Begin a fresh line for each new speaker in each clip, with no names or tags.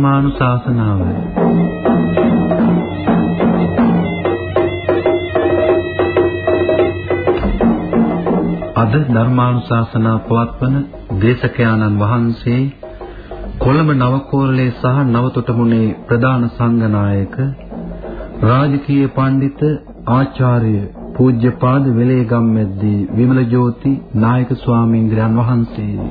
ධර්මානුශාසනාව අද ධර්මානුශාසනා පවත්වන දේශකයාණන් වහන්සේ කොළඹ නවකෝරළේ සහ නවතොටමුණේ ප්‍රධාන සංඝනායක රාජකීය පඬිත ආචාර්ය පූජ්‍යපාද වෙලේගම්මැද්දී විමල ජෝති නායක ස්වාමීන් වහන්සේ.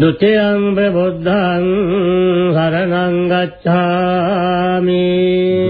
ဒ ුතියං බුද්ධං සරණං ගච්ඡාමි।
ဒ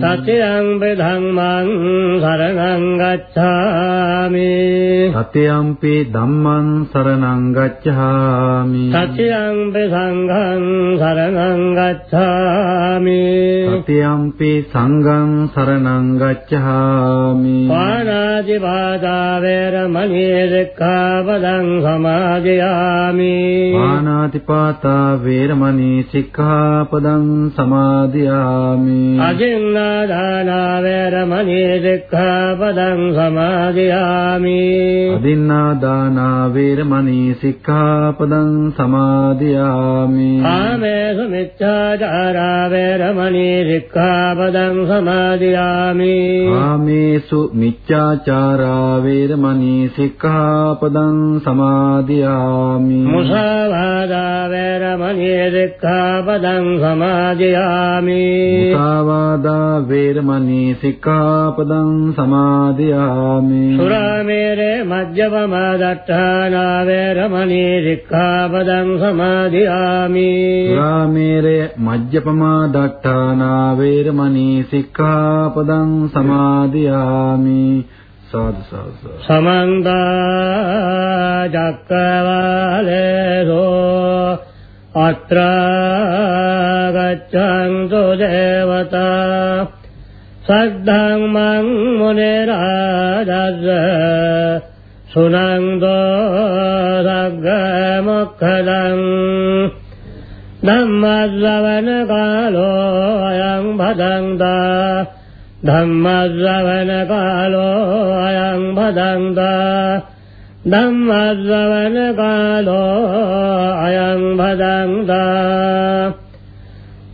සතියං ධම්මං සරණං ගච්ඡාමි
සතියම්පි ධම්මං සරණං ගච්ඡාමි
සතියං සංඝං සරණං ගච්ඡාමි
සතියම්පි සංඝං සරණං ගච්ඡාමි
පාණාති පාදා වේරමණී සික්ඛාපදං සමාදියාමි
පාණාතිපාතා වේරමණී සික්ඛාපදං සමාදියාමි
අදින්නා දාන වේරමණී සික්ඛාපදං සමාදියාමි
අදින්නා දාන වේරමණී සික්ඛාපදං සමාදියාමි।
කාමේසු මිච්ඡාචාරා වේරමණී සික්ඛාපදං සමාදියාමි।
කාමේසු මිච්ඡාචාරා වේරමණී සික්ඛාපදං සමාදියාමි।
මුසාවාදා වේරමණී සික්ඛාපදං සමාදියාමි।
මුසාවාදා වේරමණී සික්ඛාපදං සමාදියාමි.
සුරාමේරේ මජ්ජපමා දට්ඨානා වේරමණී සික්ඛාපදං සමාදියාමි.
සුරාමේරය මජ්ජපමා දට්ඨානා වේරමණී සික්ඛාපදං සමාදියාමි. සාදු සාදු.
සමන්ත චක්කවාලේසෝ අත්‍ර ගච්ඡන්තු දේවතා සද්ධම්මං මුනි රාජස්ස සුනන්දෝ සග්ග මොක්ඛදං ධම්මස්සවන කාලෝ අයං භදංතා ධම්මස්සවන කාලෝ අයං භදංතා ධම්මස්සවන කාලෝ අයං භදංතා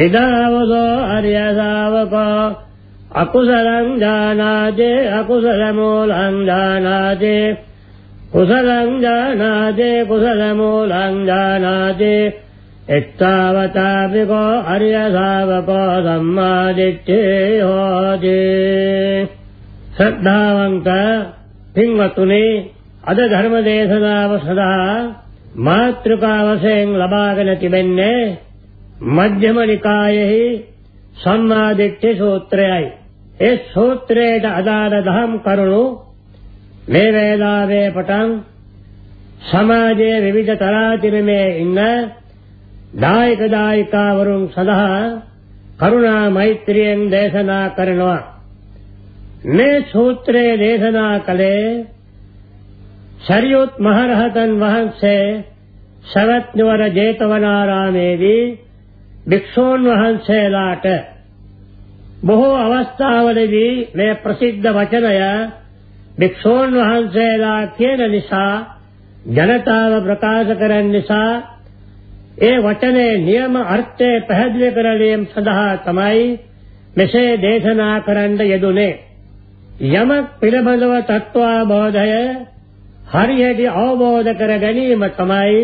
ආවසා මුච්ඡති සම්මා දිට්ඨේ ඉදාවසෝ අරිය ශාවකෝ අකුසලං ඥානාදේ අකුසල මූලං ඥානාදේ කුසලං ඥානාදේ කුසල මූලං ඥානාදේ එත්තාවතාපිකෝ අරිය ශාවකෝ සම්මා දිට්ඨේ හෝති. ශ්‍රද්ධාවන්ත පින්වතුනි අද ධර්ම දේශනාව සඳහා මාත්‍රකා වශයෙන් ලබාගෙන තිබෙන්නේ මජ්ක්‍ධිම නිකායෙහි සම්මාදිට්ඨි සූත්‍රයයි. ඒ සූත්‍රයට අදාළ දහම් කරුණු මේ වේලාවේ පටන් සමාජයේ විවිධ තරාතිරමේ ඉන්න දායක දායිකාවරුන් සඳහා කරුණා මෛත්‍රියෙන් දේශනා කරනවා මේ සූත්‍රයේ දේශනා කළේ ශරියොත් මහරහතන් වහන්සේ සවැත් නුවර ජේතවනාරාමේදී භික්ෂූන් වහන්සේලාට බොහෝ අවස්ථාවලදී මේ ප්‍රසිද්ධ වචනය භික්ෂූන් වහන්සේලා කියන නිසා ජනතාව ප්‍රකාශ කරන නිසා ඒ වචනේ නියම අර්ථය පැහැදිලි කරලීම සඳහා තමයි මෙසේ දේශනා කරන්න යෙදුනේ. යමක් පිළිබඳව තත්වාබෝධය හරියට අවබෝධ කර ගැනීම තමයි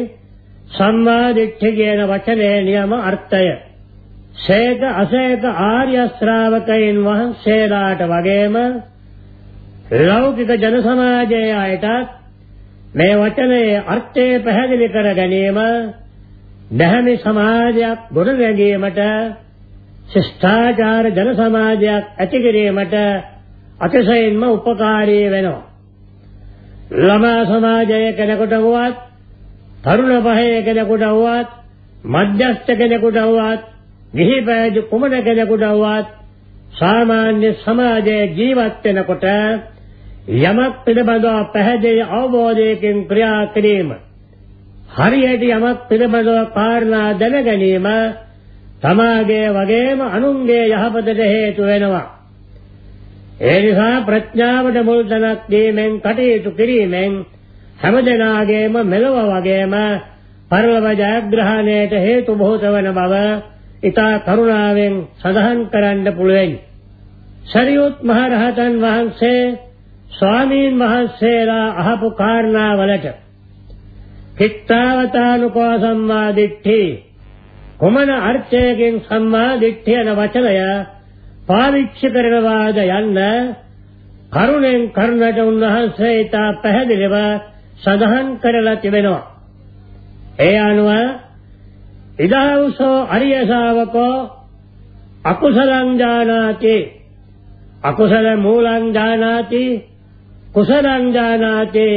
සම්මා දිට්ඨිය කියන වචනේ නියම අර්ථය. ශේක අශේක ආර්ය ශ්‍රාවකයන් වහන්සේලාට වගේම ලෞකික ජන සමාජයේ අයටත් මේ වචනේ අර්ථය පැහැදිලි කර ගැනීම දැහැමි සමාජයක් ගොඩ ගැනීමට ශිෂ්ටාචාර ජන සමාජයක් ඇති කිරීමට අතිශයින්ම උපකාරී වෙනවා. ළමා සමාජයේ කෙනෙකුට වුවත් තරුණ පහේ කෙනෙකුට වුවත් මධ්‍යස්ථ කෙනෙකුට වුවත් ගිහි පැවිදි කුමන කෙනෙකුට වුවත් සාමාන්‍ය සමාජයේ ජීවත් වෙනකොට යමක් පිළිබඳව පැහැදිලි අවබෝධයකින් ක්‍රියා කිරීම හරියට යමක් පිළිබඳව කාරණා දැන ගැනීම තමාගේ වගේම අනුන්ගේ යහපතට හේතු වෙනවා. ඒ නිසා ප්‍රඥාවට මුල් තැනක් දීමෙන් කටයුතු කිරීමෙන් හැමදෙනාගේම මෙලොව වගේම පරලොව ජයග්‍රහණයට හේතු බොහෝත වන බව ඊතා කරුණාවෙන් සඳහන් කරන්න පුළුවන්. සරියුත් මහ රහතන් වහන්සේ ස්වාමීන් වහන්සේලා අහපු කාරණාවලට කිත්තාවතානුකෝ සම්මා දිට්ඨි කොමන අර්ථයකින් සම්මා දිට්ඨිය යන වචනය පාවිච්චි කරනවාද යන්න කරුණෙන් කරුණට උන්වහන්සේ ඊට පැහැදිලිව සඳහන් කරලා තිබෙනවා. ඒ අනුව ඉදාවුසෝ අරිය ශාවකෝ අකුසලං ජානාති අකුසල මූලං ජානාති කුසලං ජානාති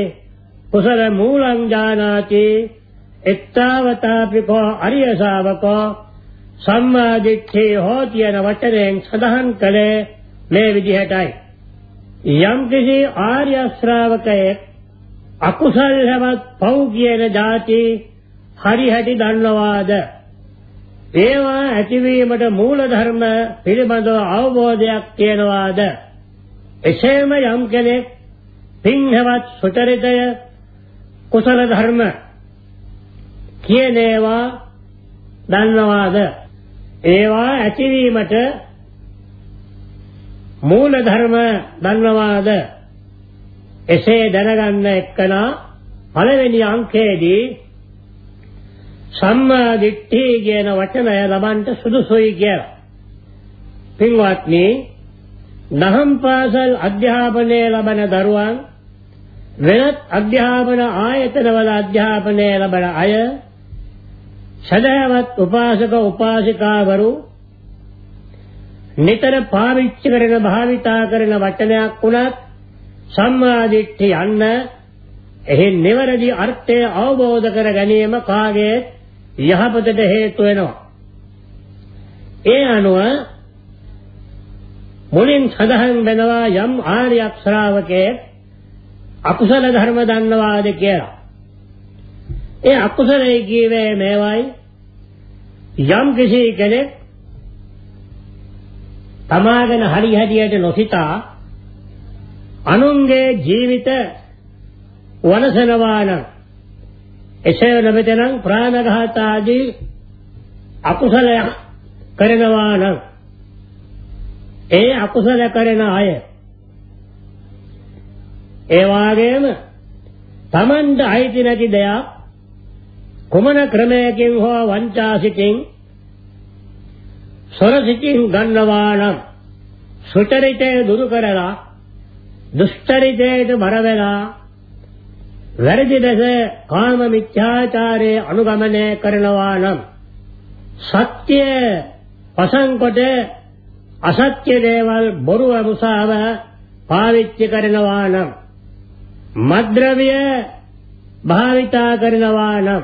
කුසල මූලං ජානාති එත්තාවතාපිකෝ අරිය ශාවකෝ සම්මා දිට්ඨිය හෝති යන වචනයෙන් සඳහන් කළේ මේ විදිහටයි. යම් කිසි ආර්ය ශ්‍රාවකයෙක් අකුසල් හැවත් පව් කියන જાති හරි හැටි දන්නවාද? ඒවා ඇතිවීමට මූල ධර්ම පිළිබඳව අවබෝධයක් තියනවාද? එසේම යම් කෙනෙක් පින්හවත් සුචරිතය කුසල ධර්ම කියන ඒවා දන්නවාද? ඒවා ඇතිවීමට මූල ධර්ම දන්නවාද එසේ දැනගන්න එක්කනා පළවෙනි අංකයේදී සම්මා දිට්ඨි කියන වචනය ලබන්න සුදුසුයි කියලා. පින්වත්නි, දහම් පාසල් අධ්‍යාපනය ලබන දරුවන් වෙනත් අධ්‍යාපන ආයතනවල අධ්‍යාපනය ලබන අය සදහවත් උපාසක උපාසිකාවරු නිතර පාවිච්චි කරන භාවිතා කරන වචනයක් වුණත් සම්මාදිට්ඨි යන්න එහි නිවැරදි අර්ථය අවබෝධ කර ගැනීම කාගේ යහපතට හේතු වෙනවා. ඒ අනුව මුලින් සඳහන් වෙනවා යම් ආර්ය ශ්‍රාවකේ අකුසල ධර්ම දන්නවාද කියලා. ඒ අකුසලයේ කියවේ මේවයි යම් කිසි කෙනෙක් තමාගෙන හරි හැටියට නොසිතා අනුන්ගේ ජීවිත වනසනවා නම් එසේ නැමෙතනම් ප්‍රාණඝාත ආදී අකුසලයක් කරනවා නම් ඒ අකුසල කරන අය ඒ වාගේම Tamanda අයිති නැති දෙයක් කුමන ක්‍රමයකින් හෝ වංචාසිතින් සොරසිතින් ගන්නවා නම් සුචරිතය දුරු කරලා දුෂ්චරිතයට බර වෙලා වැරදි දැස කාම මිත්‍යාචාරයේ අනුගමනය කරනවා නම් සත්‍ය පසං කොට අසත්‍ය දේවල් බොරුව මුසාව පාවිච්චි කරනවා නම් මද්ද්‍රව්‍ය භාවිතා කරනවා නම්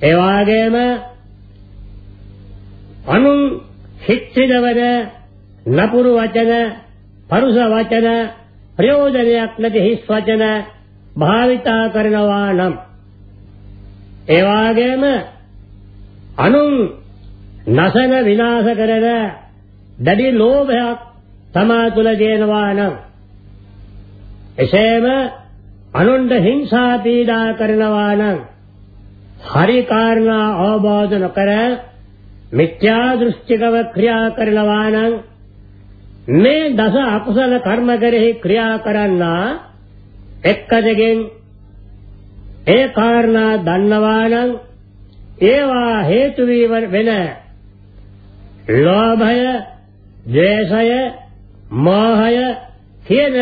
ඒ වාගේම අනුන් හිත්‍රිදවන නපුරු වචන පරුස වචන ප්‍රයෝජනයක් නැති හිස් වචන භාවිතා කරනවා නම් ඒ වාගේම අනුන් නසන විනාශ කරන දැඩි ලෝභයක් තමා තුළ දෙනවා නම් එසේම අනුන්ට හිංසා පීඩා කරනවා නම් හරි කාරණා අවබෝධ නොකර මිත්‍යා දෘෂ්ටිකව ක්‍රියා කරනවා නම් මේ දස අකුසල කර්ම කෙරෙහි ක්‍රියා කරන්නා එක්කදගෙන් ඒ කාරණා දන්නවා නම් ඒවා හේතු වෙන ලෝභය, ද්වේෂය, මෝහය කියන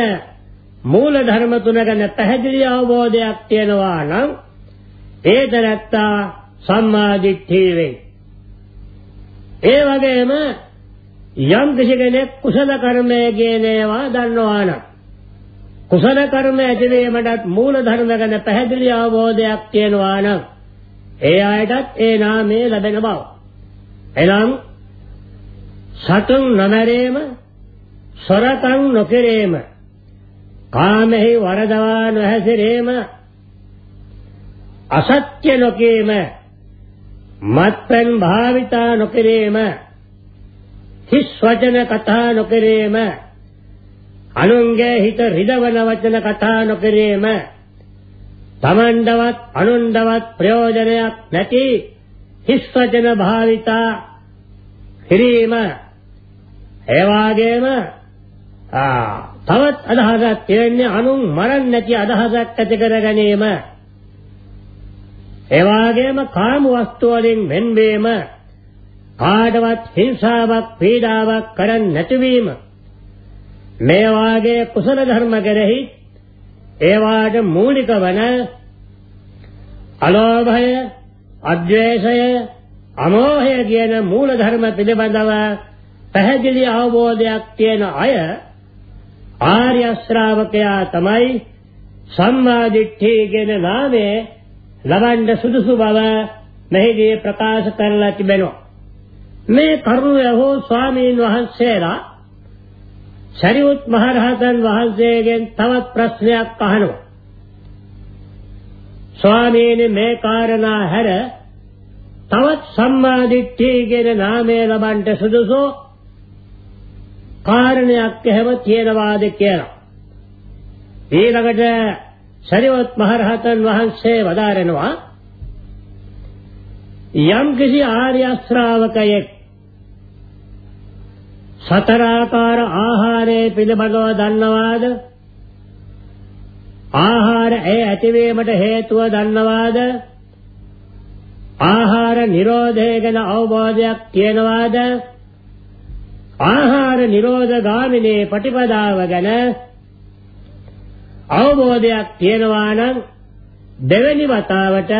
මූල ධර්ම තුන ගැන පැහැදිලි අවබෝධයක් තියෙනවා නම් ඒ දැනත්තා සම්මා දිට්ඨිය වේ. ඒ වගේම යම් කිසි කෙනෙක් කුසල කර්මය කියන ඒවා දන්නවා නම් කුසල කර්ම ඇතිවීමටත් මූල ධර්ම ගැන පැහැදිලි අවබෝධයක් තියෙනවා නම් ඒ ආයතත් ඒ නාමයේ ලැබෙන බව. එනම් සතුන් නොමැරේම, සොරකම් නොකිරීම, කාමෙහි වරදවා නොහැසිරීම, අසත්‍ය නොකීම, මත්පැන් භාවිතා නොකිරීම, හිස් වචන කතා නොකිරීම, අනුන්ගේ හිත රිදවන වචන කතා නොකිරීම, තමන්ඩවත් අනුන්ඩවත් ප්‍රයෝජනයක් නැති හිස් වචන භාවිතා කිරීම. ඒ වාගේම තවත් අදහසක් තියෙන්නේ අනුන් මරන්න නැති අදහසක් ඇති කර ගැනීම. ඒ වාගේම කාම වස්තු වලින් වෙන්වීම. කාඩවත් හිංසාවක් පීඩාවක් කරන්නේ නැතිවීම මේ වාගේ කුසල ධර්ම කෙරෙහි ඒවාට මූලික වන අලෝභය, අද්වේෂය, අමෝහය කියන මූල ධර්ම පිළිබඳව පැහැදිලි අවබෝධයක් තියෙන අය ආර්ය ශ්‍රාවකයා තමයි සම්මා දිට්ඨිය කියන නාමයේ ලබන්න සුදුසු බව මෙහිදී ප්‍රකාශ කරලා තිබෙනවා. මේ කරුණ යහෝ ස්වාමීන් වහන්සේලා සරියුත් මහරහතන් වහන්සේගෙන් තවත් ප්‍රශ්නයක් අහනවා. ස්වාමීනි මේ කාරණා හැර තවත් සම්මා දිට්ඨිය කියන නාමය ලබන්න සුදුසු කාරණයක් එහෙම තියෙනවාද කියලා. ඊළඟට සරියුත් මහරහතන් වහන්සේ වදාරනවා යම් කිසි ආර්ය ශ්‍රාවකයෙක් සතරාකාර ආහාරයේ පිළිබඳව දන්නවාද? ආහාර ඒ ඇතිවීමට හේතුව දන්නවාද? ආහාර නිරෝධය ගැන අවබෝධයක් තියෙනවාද? ආහාර නිරෝධ ගාමිනී ප්‍රතිපදාව ගැන අවබෝධයක් තියෙනවා නම් දෙවෙනි වතාවට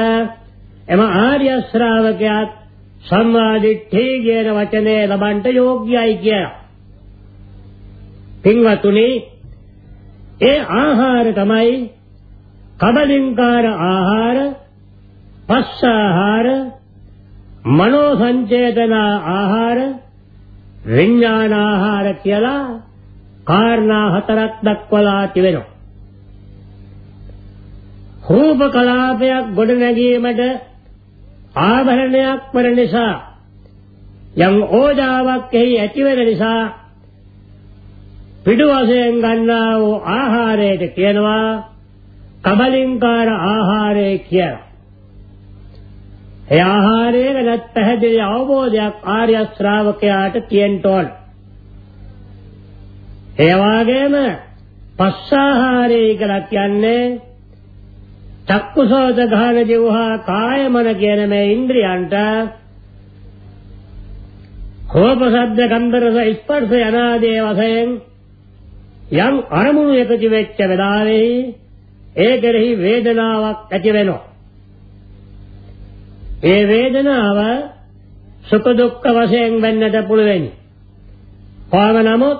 එම ආර්ය ශ්‍රාවකයාත් සම්මාදිට්ඨිය කියන වචනේ ලබන්න යෝග්‍යයි කියලා. පින්වතුනි ඒ ආහාර තමයි කබලින්කාර ආහාර, පස්සාහාර, මනෝ සංචේතන ආහාර, විඥාන ආහාර කියලා කාරණා හතරක් දක්වලා තිබෙනවා. රූප කලාපයක් ගොඩ නැගීමට ආභරණයක් වන නිසා යම් ඕජාවක් එහි ඇතිවෙන නිසා පිටු වශයෙන් ගන්නා වූ ආහාරයට කියනවා කබලින්කාර ආහාරය කියලා. ඒ ආහාරය ගැන පැහැදිලි අවබෝධයක් ආර්ය ශ්‍රාවකයාට තියෙන්න ඕන. ඒ වගේම පස්සාහාරය කියලා කියන්නේ චක්කුසෝත ගාන ජීවහා කායමන කියන මේ ඉන්ද්‍රියන්ට රූප ශබ්ද ගන්ධ රස ස්පර්ශ යනාදී වශයෙන් යම් අරමුණු එකතු වෙච්ච වෙලාවේ ඒ කෙරෙහි වේදනාවක් ඇති වෙනවා. ඒ වේදනාව සුඛ දුක්ඛ වශයෙන් වෙන්නට පුළුවනි. කොහොම නමුත්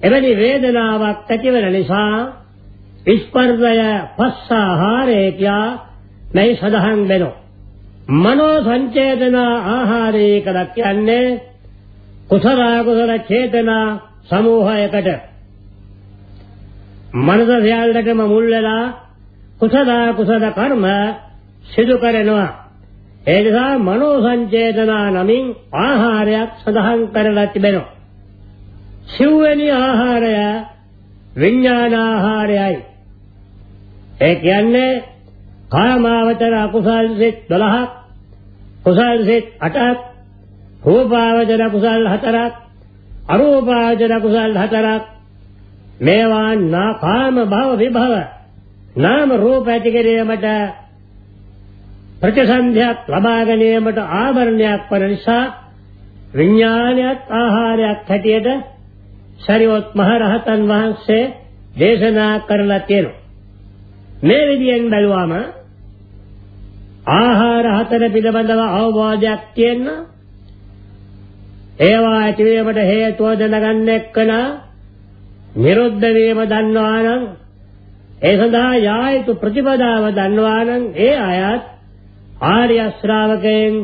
එවැනි වේදනාවක් ඇති වෙන නිසා ස්පර්ශය පස්සාහාරය කියා මේ සඳහන් වෙනවා. මනෝ සංචේතන ආහාරය කියලා කියන්නේ කුසල කුසල චේතනා සමූහයකට. මනස සියල්ලටම මුල් වෙලා කුසල කුසල කර්ම සිදු කරනවා. ඒ නිසා මනෝ සංචේතනා නමින් ආහාරයක් සඳහන් කරලා තිබෙනවා. සිව්වෙනි ආහාරය විඥාන ආහාරයයි. ඒ කියන්නේ කාමාවචර අකුසල් සිත් 12ක් කුසල් සිත් 8ක් රූපාවචර කුසල් 4ක් අරූපාවචර කුසල් 4ක් මේවා නා කාම භව විභව නාම රූප ඇති කිරීමට ප්‍රතිසන්ධයක් ලබා ගැනීමට ආවරණයක් වන නිසා විඥානයත් ආහාරයක් හැටියට සරියොත් මහ රහතන් වහන්සේ දේශනා කරලා තියෙනවා. මේ විදියෙන් බැලුවම ආහාර හතර පිළිබඳව අවබෝධයක් තියෙන ඒවා ඇතිවීමට හේතුව දැනගන්න එක්කන නිරුද්ධ වීම දන්නවා නම් ඒ සඳහා යා යුතු ප්‍රතිපදාව දන්නවා නම් ඒ අයත් ආර්ය ශ්‍රාවකයන්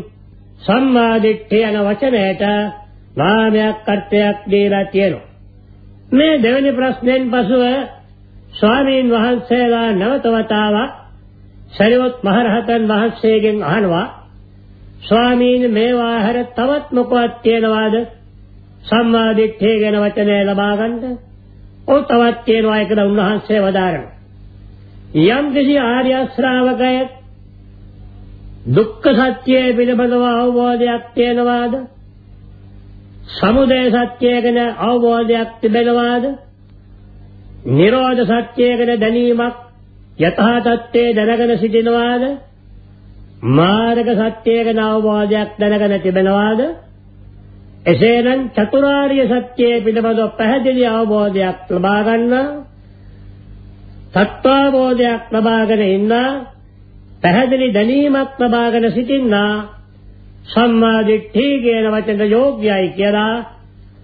සම්මා දිට්ඨිය යන වචනයට නාමයක් අර්ථයක් දීලා තියෙනවා. මේ දෙවෙනි ප්‍රශ්නෙන් පසුව ස්වාමීන් වහන්සේලා නැවත වතාවක් සරියොත් මහරහතන් වහන්සේගෙන් අහනවා ස්වාමීන් මේවා හැර තවත් මොකවත් තියෙනවාද සම්මා දිට්ඨිය ගැන වචනය ලබා ගන්න ඔව් තවත් තියෙනවා කියලා උන්වහන්සේ වදාරනවා යම් කිසි ආර්ය ශ්‍රාවකයෙක් දුක්ඛ සත්‍ය පිළිබඳව අවබෝධයක් තියෙනවාද? සමුදය සත්‍ය ගැන අවබෝධයක් තිබෙනවාද? නිරෝධ සත්‍යයකට දැනීමක් යථා තත්ත්වයේ දැනගෙන සිටිනවාද? මාර්ග සත්‍යයක අවබෝධයක් දැනගෙන තිබෙනවාද? එසේනම් චතුරාර්ය සත්‍යයේ පිළිබඳව පැහැදිලි අවබෝධයක් ලබා ගන්න තත්වාබෝධයක් ලබාගෙන ඉන්න පැහැදිලි දැනීමක් ලබාගෙන සිටින්නා සම්මා දිට්ඨිය කියන වචන යෝග්‍යයි කියලා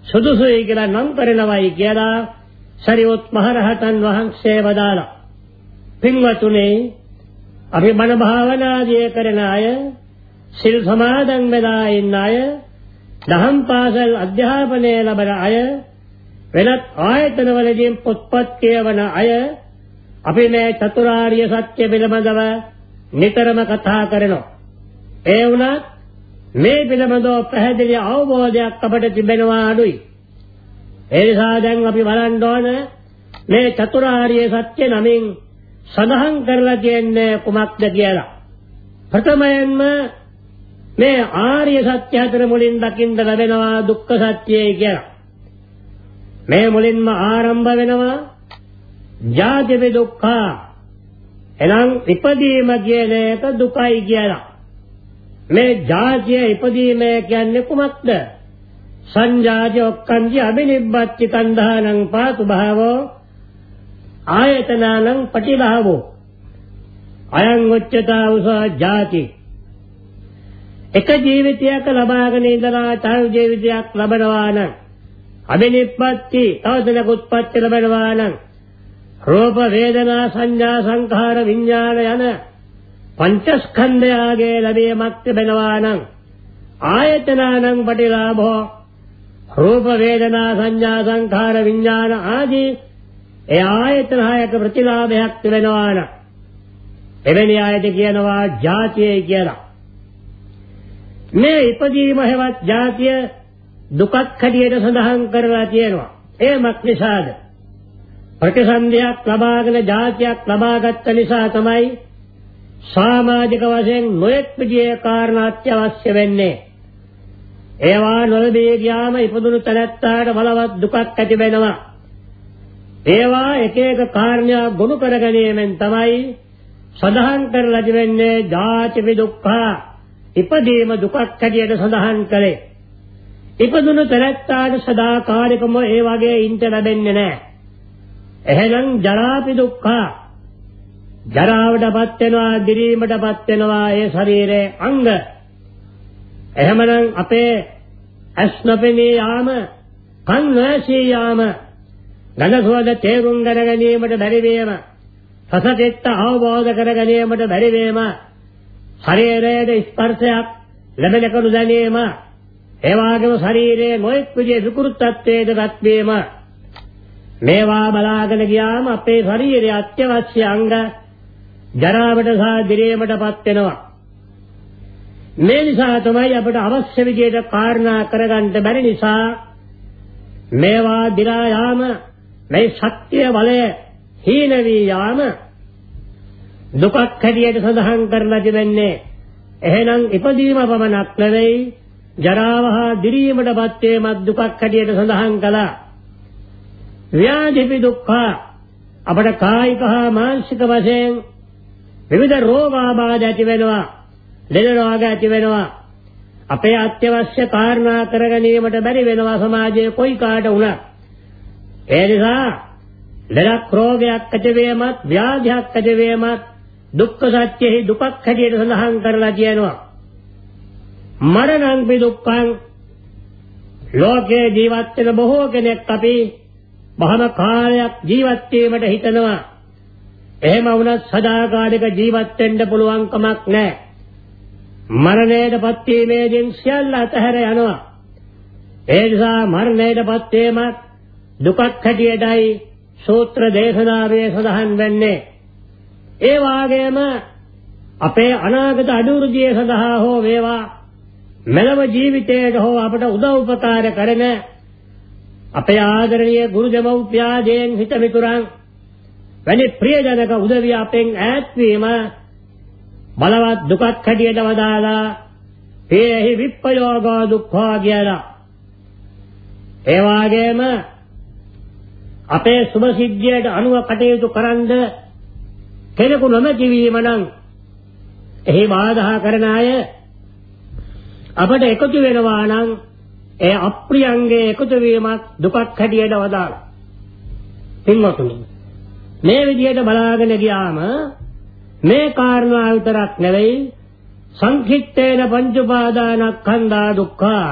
සුදුසුයි කියලා නම් කරනවයි කියලා සරියොත් මහරහතන් වහන්සේ වදාළා. පින්වතුනි අපි මන භාවනාදිය කරන අය සිල් සමාදන් වෙලා ඉන්න අය දහම් පාසල් අධ්‍යාපනය ලබන අය වෙනත් ආයතනවලදී පොත්පත් කියවන අය අපි මේ චතුරාර්ය සත්‍ය පිළිබඳව නිතරම කතා කරනවා. ඒ වුණත් මේ පිළිබඳව පැහැදිලි අවබෝධයක් අපට තිබෙනවා අඩුයි. ඒ නිසා දැන් අපි බලන්න ඕන මේ චතුරාර්ය සත්‍ය නමින් සඳහන් කරලා තියෙන්නේ කුමක්ද කියලා. ප්‍රථමයෙන්ම මේ ආර්ය සත්‍ය හතර මුලින් දකින්න ලැබෙනවා දුක්ඛ සත්‍යය කියලා. මේ මුලින්ම ආරම්භ වෙනවා ජාති දුක්ඛ. එනම් ඉපදීම කියන එක දුකයි කියලා. මේ ජාතිය ඉපදීම කියන්නේ කුමක්ද? සංජාති ඔක්කන්ති අබිනිබ්බත්ති කන්ධානං පාතු භාවෝ ආයතනානං පටිභාවෝ අයං උච්චතා උසා ජාති. එක ජීවිතයක ලබාගෙන ඉඳලා තව ජීවිතයක් ලබනවා නම් අබිනිබ්බත්ති තවදලක උත්පත්ති ලබනවා නම් රූප වේදනා සංඥා සංඛාර විඥාන යන පංචස්කන්ධයාගේ ලැබීමක් තිබෙනවා නම් ආයතනානං පටිලාභෝ රූප වේදනා සංඥා සංඛාර විඥාන ආදී ඒ ආයතන හයක ප්‍රතිලාභයක් වෙනවා නම් එවැනි ආයත කියනවා ජාතියයි කියලා. මේ ඉපදීම හැවත් ජාතිය දුකක් හැටියට සඳහන් කරලා තියෙනවා. ඒ මක් නිසාද? ප්‍රතිසන්දියක් ලබාගෙන ජාතියක් ලබාගත් නිසා තමයි සමාජික වශයෙන් නොයෙක් විදිහේ කාරණා අත්‍යවශ්‍ය වෙන්නේ. ඒවා නොලබී ගියාම ඉපදුණු තැනැත්තාට බලවත් දුකක් ඇති වෙනවා. ඒවා එක එක කාරණා ගොනු කර ගැනීමෙන් තමයි සඳහන් කරලා තිබෙන්නේ ජාති විදුක්ඛ ඉපදීම දුකක් හැටියට සඳහන් කළේ. ඉපදුණු තැනැත්තාට සදාකාලිකම ඒ වගේ ඉන්ට ලැබෙන්නේ නැහැ. එහෙනම් ජරාපි දුක්ඛ ජරාවටපත් වෙනවා, දිරීමටපත් වෙනවා ඒ ශරීරයේ අංග. එහෙමනම් අපේ ඇස් නොපෙනී යාම, කන් නොඇසී යාම, ගඳ සුවඳ තේරුම් ගන්න ගැනීමට බැරි වීම, රසකෙත්ත අවබෝධ කර ගැනීමට බැරි වීම, ශරීරයේ ස්පර්ශයක් ලැබෙනකලු දැනීම, ඒ වගේම ශරීරයේ නොඑක් විදිහේ විකෘතත්වයකට ගත්වීම මේවා බලාගෙන ගියාම අපේ ශරීරයේ අත්‍යවශ්‍ය අංග ජරාවට සහ දිරේමටපත් වෙනවා. මේ නිසා තමයි අපට අවශ්‍ය විදිහට කාරණා කරගන්න බැරි නිසා මේවා දිලා යාම මේ ශක්තිය බලය හීන වී යාම දුකක් හැටියට සඳහන් කරලා තිබෙන්නේ. එහෙනම් ඉපදීම පමණක් නෙවෙයි ජරාව හා දිරීමටපත් වීමත් දුකක් හැටියට සඳහන් කළා. ව්‍යාධිපි දුක්ඛ අපට කායික හා මානසික වශයෙන් විවිධ රෝගාබාධ ඇති වෙනවා. ලෙඩ රෝග ඇති වෙනවා. අපේ අත්‍යවශ්‍ය කාරණා කර ගැනීමට බැරි වෙනවා සමාජයේ කොයි කාට වුණත්. ඒ නිසා ලෙඩක් රෝගයක් ඇති වීමත් ව්‍යාධියක් ඇති වීමත් දුක්ඛ සත්‍යෙහි දුකක් හැටියට සඳහන් කරලා කියනවා මරණං පි දුක්ඛං ලෝකේ ජීවත් වෙන බොහෝ කෙනෙක් අපි බහම කාලයක් ජීවත් වීමට හිතනවා. එහෙම වුණත් සදාකාලික ජීවත් වෙන්න පුළුවන් කමක් නැහැ. මරණයටපත් වීමේදී සියල්ල අතහැර යනවා. ඒ නිසා මරණයටපත් වීමත් දුකක් හැටියටයි සූත්‍ර දේශනාවේ සඳහන් වෙන්නේ. ඒ වාගේම අපේ අනාගත අනුරුදිය සඳහා හෝ වේවා මෙලව ජීවිතයට හෝ අපට උදව් උපකාර කරන අපේ ආදරණීය ගුරු දෙමව්පියාදීන් හිත මිතුරන් වැනි ප්‍රියජනක උදවිය අපෙන් ඈත් වීම බලවත් දුකක් හැටියට වදාලා හේහි විප්පයෝගෝ දුක්ඛා කියලා. ඒ වාගේම අපේ සුභ සිද්ධියට අනුව කටයුතු කරන්ද කෙනෙකු නොමැති වීම නම් එහි බාධා කරන අය අපට එකතු වෙනවා නම් ඒ අප්‍රියංගේ එකතු වීමක් දුකක් හැටියට වදාලා පින්වතුනි මේ විදිහට බලාගෙන ගියාම මේ කාරණා විතරක් නෙවෙයි සංකිට්ඨේන පංච උපාදානස්කන්ධා දුක්ඛා.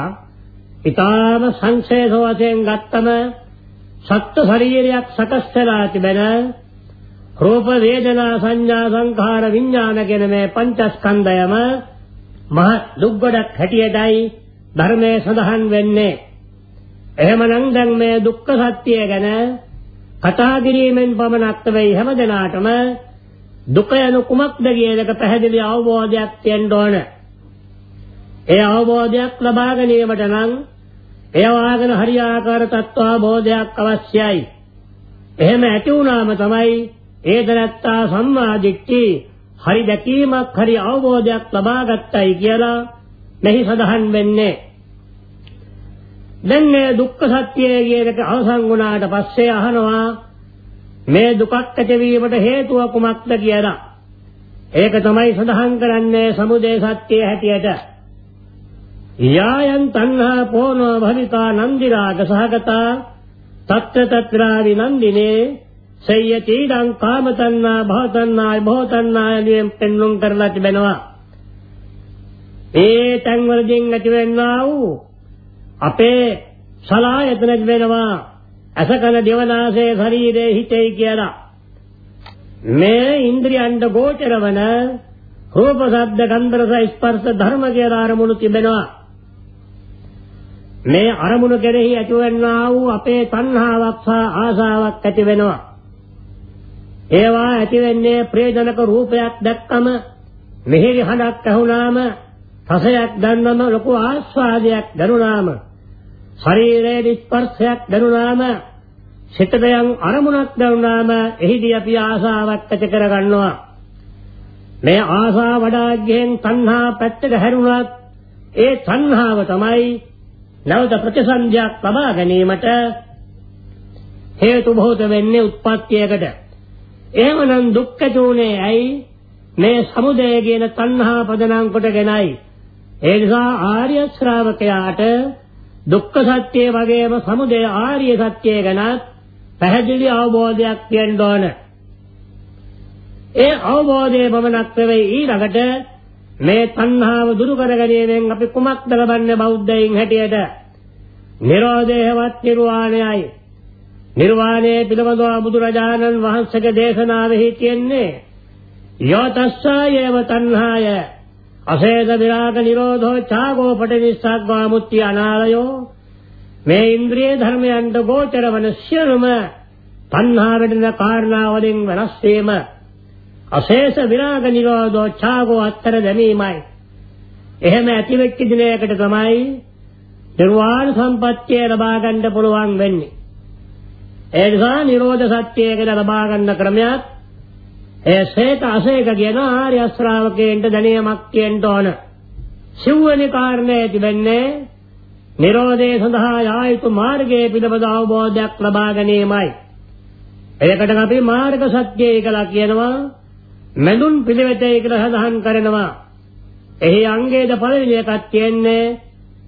ඊටාම සංශේෂ වශයෙන් ගත්තම සත්ත්ව ශරීරයක් සකස් වෙලා තිබෙන රූප වේදනා සංඥා සංඛාර විඥාන කියන මේ පංචස්කන්ධයම මහ දුක්ගොඩක් හැටියටයි ධර්මයේ සඳහන් වෙන්නේ. එහෙමනම් දැන් මේ දුක්ඛ සත්‍යය ගැන කතා කිරීමෙන් පමණක් නෙවෙයි හැමදෙනාටම දුක යන කුමක්ද කියන එක පැහැදිලි අවබෝධයක් තියෙන්න ඕන. ඒ අවබෝධයක් ලබා ගැනීමට නම් එය වාගෙන හරියාකාර තත්ත්වාබෝධයක් අවශ්‍යයි. එහෙම ඇති වුණාම තමයි ඒ දරත්තා සම්මා දිට්ඨි හරි දැකීමක් හරි අවබෝධයක් ලබා ගත්තයි කියලා මෙහි සඳහන් වෙන්නේ. දැන් මේ දුක්ඛ සත්‍යය කියන එක අවසන් වුණාට පස්සේ අහනවා මේ දුකක් ඇතිවීමට හේතුව කුමක්ද කියලා. ඒක තමයි සඳහන් කරන්නේ සමුදය සත්‍යය හැටියට. යායන් තණ්හා පෝනෝ භවිකා නන්දිරාග සහගතා තත්ත්‍ර තත්‍රා විනන්දිනේ සයති දං කාම තණ්හා භව තණ්හා භව තණ්හා යනුවෙන් පෙන්වුම් කරලා තිබෙනවා. ඒ තන් වලදී ඇතිවෙනා වූ අපේ සලායතන වෙනවා අසකන දෙවනාසේ ශරීරයේ හිතේ කියලා. මේ ඉන්ද්‍රියන්ට ගෝචර වන රූප ශබ්ද ගන්ධ රස ස්පර්ශ ධර්ම කියලා අරමුණු තිබෙනවා. මේ අරමුණු කෙරෙහි ඇතිවෙනා වූ අපේ තණ්හාවක් සහ ආසාවක් ඇති වෙනවා ඒවා ඇති වෙන්නේ ප්‍රේජනක රූපයක් දැක්කම මිහිරි හඬක් ඇහුණාම රසයක් දැන්නම ලොකු ආස්වාදයක් දැනුණාම ශරීරයේ ස්පර්ශයක් දැනුණාම සිතයෙන් අරමුණක් දැනුණාම එහිදී අපි ආසාවක් ඇති කරගන්නවා. මේ ආසාව වඩා ගෙන් තණ්හා පැත්තට හැරුණත් ඒ තණ්හාව තමයි නැවත ප්‍රතිසන්දියක් ලබා ගැනීමට හේතු බොහෝත වෙන්නේ උත්පත්තියකට. එහෙමනම් දුක්ඛ තුනේ ඇයි? මේ සමුදය කියන තණ්හා පදනම් කොටගෙනයි. ඒ නිසා ආර්ය ශ්‍රාවකයාට දුක්ඛ සත්‍ය වගේම සමුදය ආර්ය සත්‍ය ගැන පැහැදිලි අවබෝධයක් තියෙන්න ඕන. ඒ අවබෝධයේ පමණක් නෙවෙයි ඊළඟට මේ තණ්හාව දුරු කර ගැනීමෙන් අපි කුමක්ද ලබන්නේ බෞද්ධයින් හැටියට? නිරෝධයවත් නිර්වාණයයි. නිර්වාණය පිළිබඳව බුදුරජාණන් වහන්සේගේ දේශනාවෙහි කියන්නේ යෝතස්සායව තණ්හාය අසේද විරාග නිරෝධෝ ඡාගෝ පටිනිස්සග්ගා මුත්‍ති අනාලයෝ මේ ඉන්ද්‍රිය ධර්මයන්ට ගෝචර වන සියලුම තණ්හාවෙන් කාරණා වලින් වෙනස් වීම අශේෂ විරාග නිරෝධෝ ඡාගෝ අත්තර දැමීමයි. එහෙම ඇති වෙච්ච දිනයකට තමයි නිර්වාණ සම්පත්තිය ලබා ගන්න පුළුවන් වෙන්නේ. ඒ නිසා නිරෝධ සත්‍යය කියලා ලබා ගන්න ක්‍රමයක් ඒ ශේත අශේක කියන ආර්ය ශ්‍රාවකයන්ට දැනීමක් තියෙන්න ඕන. සිව්වෙනි කාරණේ තිබෙන්නේ නිරෝධය සඳහා යායුතු මාර්ගයේ පිළිබඳ අවබෝධයක් ලබා ගැනීමයි. ඒකට අපි මාර්ග සත්‍යය කියලා කියනවා. මඳුන් පිළිවෙතේ කියලා සඳහන් කරනවා. එහි අංගයේද පළවෙනි එකක් තියෙන්නේ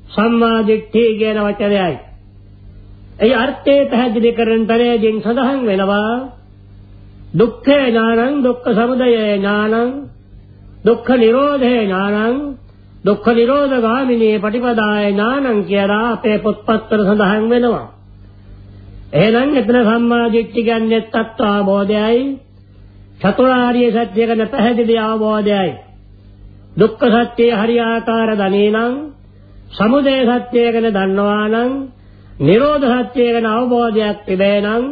සම්මා දිට්ඨිය කියන වචනයයි. ඒ අර්ථය පැහැදිලි කරන තරයේදී සඳහන් වෙනවා දුක්ඛේ ඥානං දුක්ඛ සමුදය ඥානං දුක්ඛ නිරෝධේ ඥානං දුක්ඛ නිරෝධ ගාමිනී පටිපදාය ඥානං කියලා අපේ පොත්පත්වල සඳහන් වෙනවා. එහෙනම් එතන සම්මා දිට්ඨිය කියන්නේ තත්ත්ව අවබෝධයයි චතුරාර්ය සත්‍ය ගැන පැහැදිලි අවබෝධයයි. දුක්ඛ සත්‍ය හරියාකාර දනේනම් සමුදය සත්‍ය ගැන දන්නවා නම් නිරෝධ සත්‍ය ගැන අවබෝධයක් තිබේනම්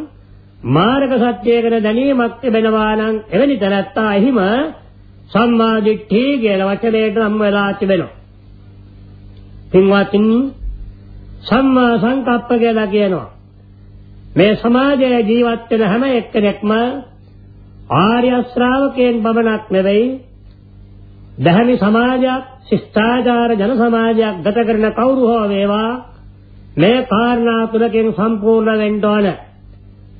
මාර්ග සත්‍ය ගැන දැනීමක් තිබෙනවා නම් එවැනි තැනත්තා එහිම සම්මා දිට්ඨිය කියලා වචනයට නම් වෙලා තිබෙනවා. පින්වත්නි සම්මා සංකප්ප කියලා කියනවා. මේ සමාජයේ ජීවත් වෙන හැම එක්කෙනෙක්ම ආර්ය ශ්‍රාවකයන් බබනක් නෙවෙයි දැහැමි සමාජයක් ශිෂ්ටාචාර ජන සමාජයක් ගත කරන කවුරු හෝ වේවා මේ කාරණා තුනකින් සම්පූර්ණ වෙන්න ඕන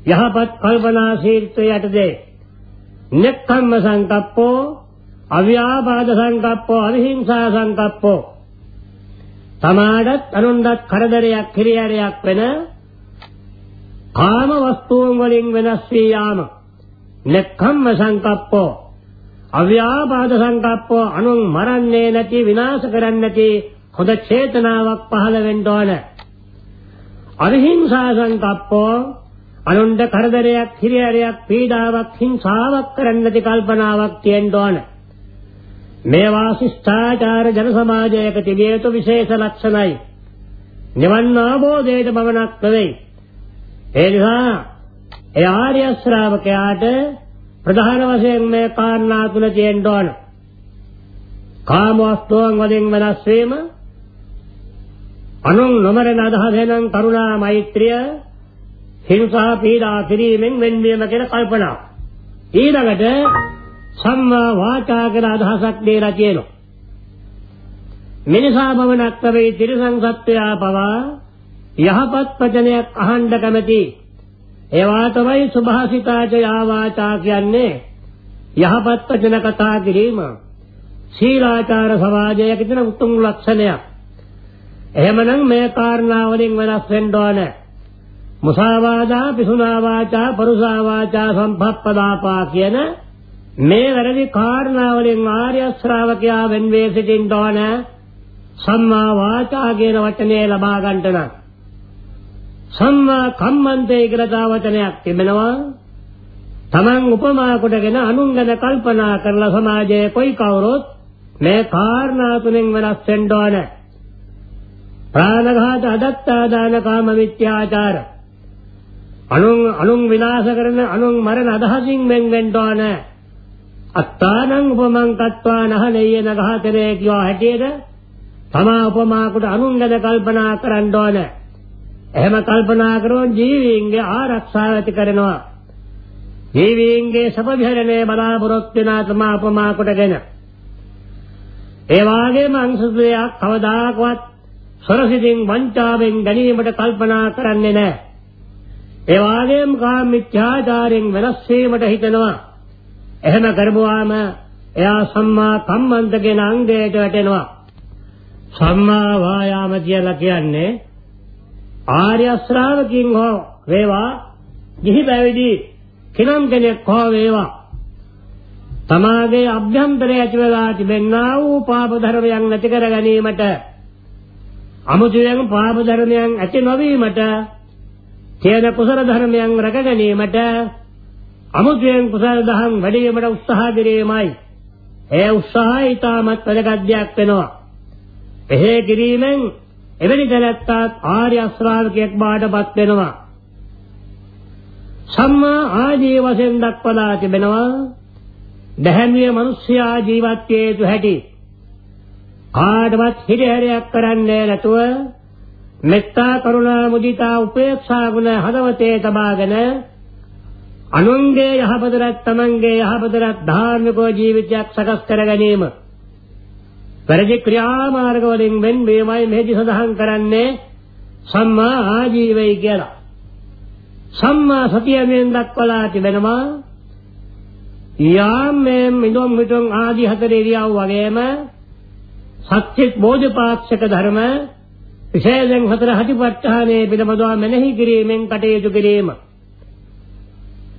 යහපත් කල්පනාශීලත්වය යටතේ. නෙක්ඛම්ම සංකප්පෝ අව්‍යාපාද සංකප්පෝ අවිහිංසා සංකප්පෝ. තමාඩත් අනුන්දත් කරදරයක් කිරියරයක් වෙන කාම වස්තුන් වලින් වෙනස් වී යාම. නෙක්ඛම්ම සංකප්පෝ අව්‍යාපාද සංකප්පෝ අනුන් මරන්නේ නැති විනාශ කරන්නේ නැති හොඳ චේතනාවක් පහළ වෙන්න ඕන. අවිහිංසා සංකප්පෝ අනුන්ට කරදරයක්, හිරියරයක්, පීඩාවක්, හිංසාවක් කරන්න නැති කල්පනාවක් තියෙන්න ඕන. මේවා ශිෂ්ටාචාර ජන සමාජයක තිබිය යුතු විශේෂ ලක්ෂණයි. නිවන් අවබෝධයට පමණක් නෙවෙයි. ඒ නිසා ඒ ආර්ය ශ්‍රාවකයාට ප්‍රධාන වශයෙන් මේ කාරණා තුන තියෙන්න ඕන. කාම වස්තුන් වලින් වෙනස් වීම අනුන් නොමරන අදහසෙන් කරුණා මෛත්‍රිය හිංසා පීඩා කිරීමෙන් වෙන්වීම කියන කල්පනා. ඊළඟට සම්මා වාචා කියලා අදහසක් දීලා තියෙනවා. මිනිසා බවනක් නෙවෙයි තිරසං සත්වයා පවා යහපත් වචනයක් අහන්න කැමති ඒවා තමයි සුභාසිතාච යාවාචා කියන්නේ යහපත් වචන කතා කිරීම සීලාචාර සමාජයක තියෙන උතුම් ලක්ෂණයක්. එහෙමනම් මේ කාරණා වලින් වෙනස් වෙන්න ඕන. මුසාවාදා, පිසුනා වාචා, පරුසා වාචා, සම්පප්පදාපා කියන මේ වැරදි කාරණා වලින් ආර්ය ශ්‍රාවකයා වෙන්වේ සිටින්න ඕන. සම්මා වාචා කියන වචනේ ලබා ගන්නට නම් සම්මා කම්මන්තේ කියලා තව වචනයක් තිබෙනවා. Taman උපමා කොටගෙන අනුන් ගැන කල්පනා කරලා සමාජයේ කොයි කවුරුත් මේ කාරණා තුනෙන් වෙනස් වෙන්න ඕන. ප්‍රාණඝාත අදත්තා දාන කාම මිත්‍යාචාර. අනුන් අනුන් විනාශ කරන අනුන් මරණ අදහසින් මෙන් වෙන්න ඕන. අත්තානං උපමං කତ୍වා නහලේයන ඝාතනේ කියවා හැටියට තමා උපමා කොට අනුන් ගැන කල්පනා කරන්න ඕන. එහෙම කල්පනා කරොත් ජීවීන්ගේ ආරක්ෂාව ඇති කරනවා. ජීවීන්ගේ සපවිහරණය බලාපොරොත්තු වෙන තමා අපමා කොටගෙන. ඒ වාගේම අංශුදයක් කවදාකවත් සොරසිතින් වංචාවෙන් ගැනීමට කල්පනා කරන්නේ නැහැ. ඒ වාගේම කාම මිත්‍යාචාරයෙන් වෙනස් වීමට හිතනවා. එහෙම කරපුවාම එයා සම්මා කම්මන්ත කියන අංගයට වැටෙනවා. සම්මා වායාම කියලා කියන්නේ ආර්ය ශ්‍රාවකින් හෝ වේවා ගිහි පැවිදි කිනම් කෙනෙක් හෝ වේවා තමාගේ අභ්‍යන්තරයේ ඇති වෙලා තිබෙනා වූ පාප ධර්මයන් නැති කර ගැනීමට අමුතුවෙන් පාප ධර්මයන් ඇති නොවීමට තියෙන කුසල ධර්මයන් රැක ගැනීමට අමුතුවෙන් කුසල දහම් වැඩි වීමට උත්සාහ කිරීමයි. ඒ උත්සාහය ඊටමත් වැදගත් දෙයක් වෙනවා. එහේ කිරීමෙන් එවැනි දැනත්තාත් ආර්ය ශ්‍රාවකයෙක් බාටපත් වෙනවා. සම්මා ආජීව වශයෙන් දක්වලා තිබෙනවා දැහැමිය මිනිස්යා ජීවත් වේ යුතු හැටි කාටවත් හිරිහැරයක් කරන්නේ නැතුව මෙත්තා කරුණා මුදිතා උපේක්ෂා ගුණ හදවතේ තබාගෙන අනුන්ගේ යහපතට තමන්ගේ යහපතට ධාර්මික ජීවිතයක් සකස් කර ගැනීම. වැරදි ක්‍රියාමාර්ග වලින් වෙන් වීමයි මෙහි සඳහන් කරන්නේ සම්මා ආජීවය කියලා. සම්මා සතියෙන් දක්වලා තිබෙනවා. යාමෙන් මිදොම් මිතුම් ආදී හතර ඉරියව් වගේම සත්‍ය බෝධිපාක්ෂික ධර්ම විශේෂයෙන් හතර හටිපට්ඨානයේ පිළිබඳව මෙනෙහි කිරීමෙන් කටයුතු කිරීම.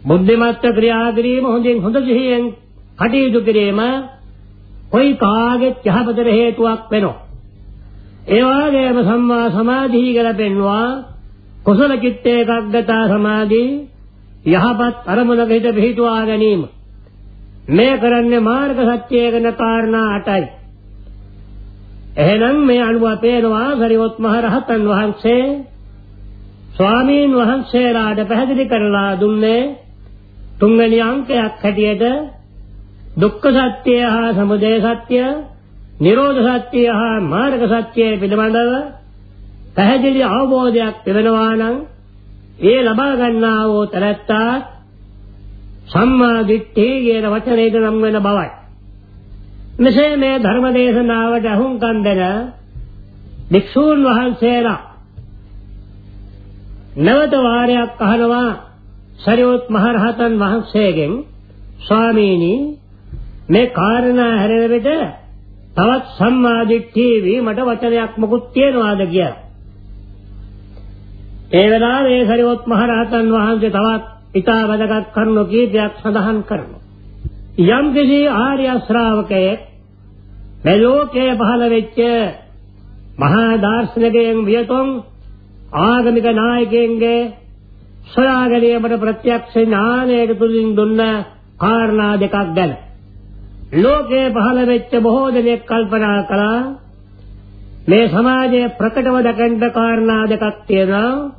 බුද්ධිමත් ක්‍රියා කිරීම හොඳින් හොඳ සිහියෙන් කටයුතු කිරීම කොයි කාගෙත් යහපතට හේතුවක් වෙනවා ඒ වගේම සම්මා සමාධිය කියලා පෙන්වුවා. කුසල චිත්ත ඒකාග්‍රතා සමාධි යහපත් අරමුණක හිත පිහිටුවා ගැනීම. මේ කරන්නේ මාර්ග සත්‍යය ගැන කාරණා 8යි එහෙනම් මේ අනුව පේනවා සරියොත් මහ රහතන් වහන්සේ ස්වාමීන් වහන්සේලාට පැහැදිලි කරලා දුන්නේ තුන්වෙනි අංකයක් හැටියට දුක්ඛ සත්‍ය හා සමුදය සත්‍ය නිරෝධ සත්‍ය හා මාර්ග සත්‍ය පිළිබඳව පැහැදිලි අවබෝධයක් තිබෙනවා නම් ඒ ලබා ගන්නා වූ තරත්තා සම්මා දිට්ඨිය කියන වචනයට නම් වෙන බවයි. මෙසේ මේ ධර්ම දේශනාවට අහුම්කම් දෙන භික්ෂූන් වහන්සේලා නවත වාරයක් අහනවා සරියොත් මහරහතන් වහන්සේගෙන් ස්වාමීනි මේ කාරණා හැරෙන විට තවත් සම්මා දිට්ඨිය වීමට වචනයක් මොකුත් තියනවාද කියලා. ඒ වෙලාවේ සරියොත් මහරහතන් වහන්සේ තවත් ඊටා වැදගත් කරුණු කීපයක් සඳහන් කරනවා. යම් කිසි ආර්ය ශ්‍රාවකයෙක් මේ ලෝකයේ පහළ වෙච්ච මහා දාර්ශනිකයන් වියතොන් ආගමික නායකයන්ගේ සොයා ගැනීමට ප්‍රත්‍යක්ෂ ඥානයට තුලින් දුන්න කාරණා දෙකක් ගැන. ලෝකයේ පහළ වෙච්ච බොහෝ දෙනෙක් කල්පනා කළා මේ සමාජයේ ප්‍රකටව දකින්න කාරණා දෙකක් තියෙනවා.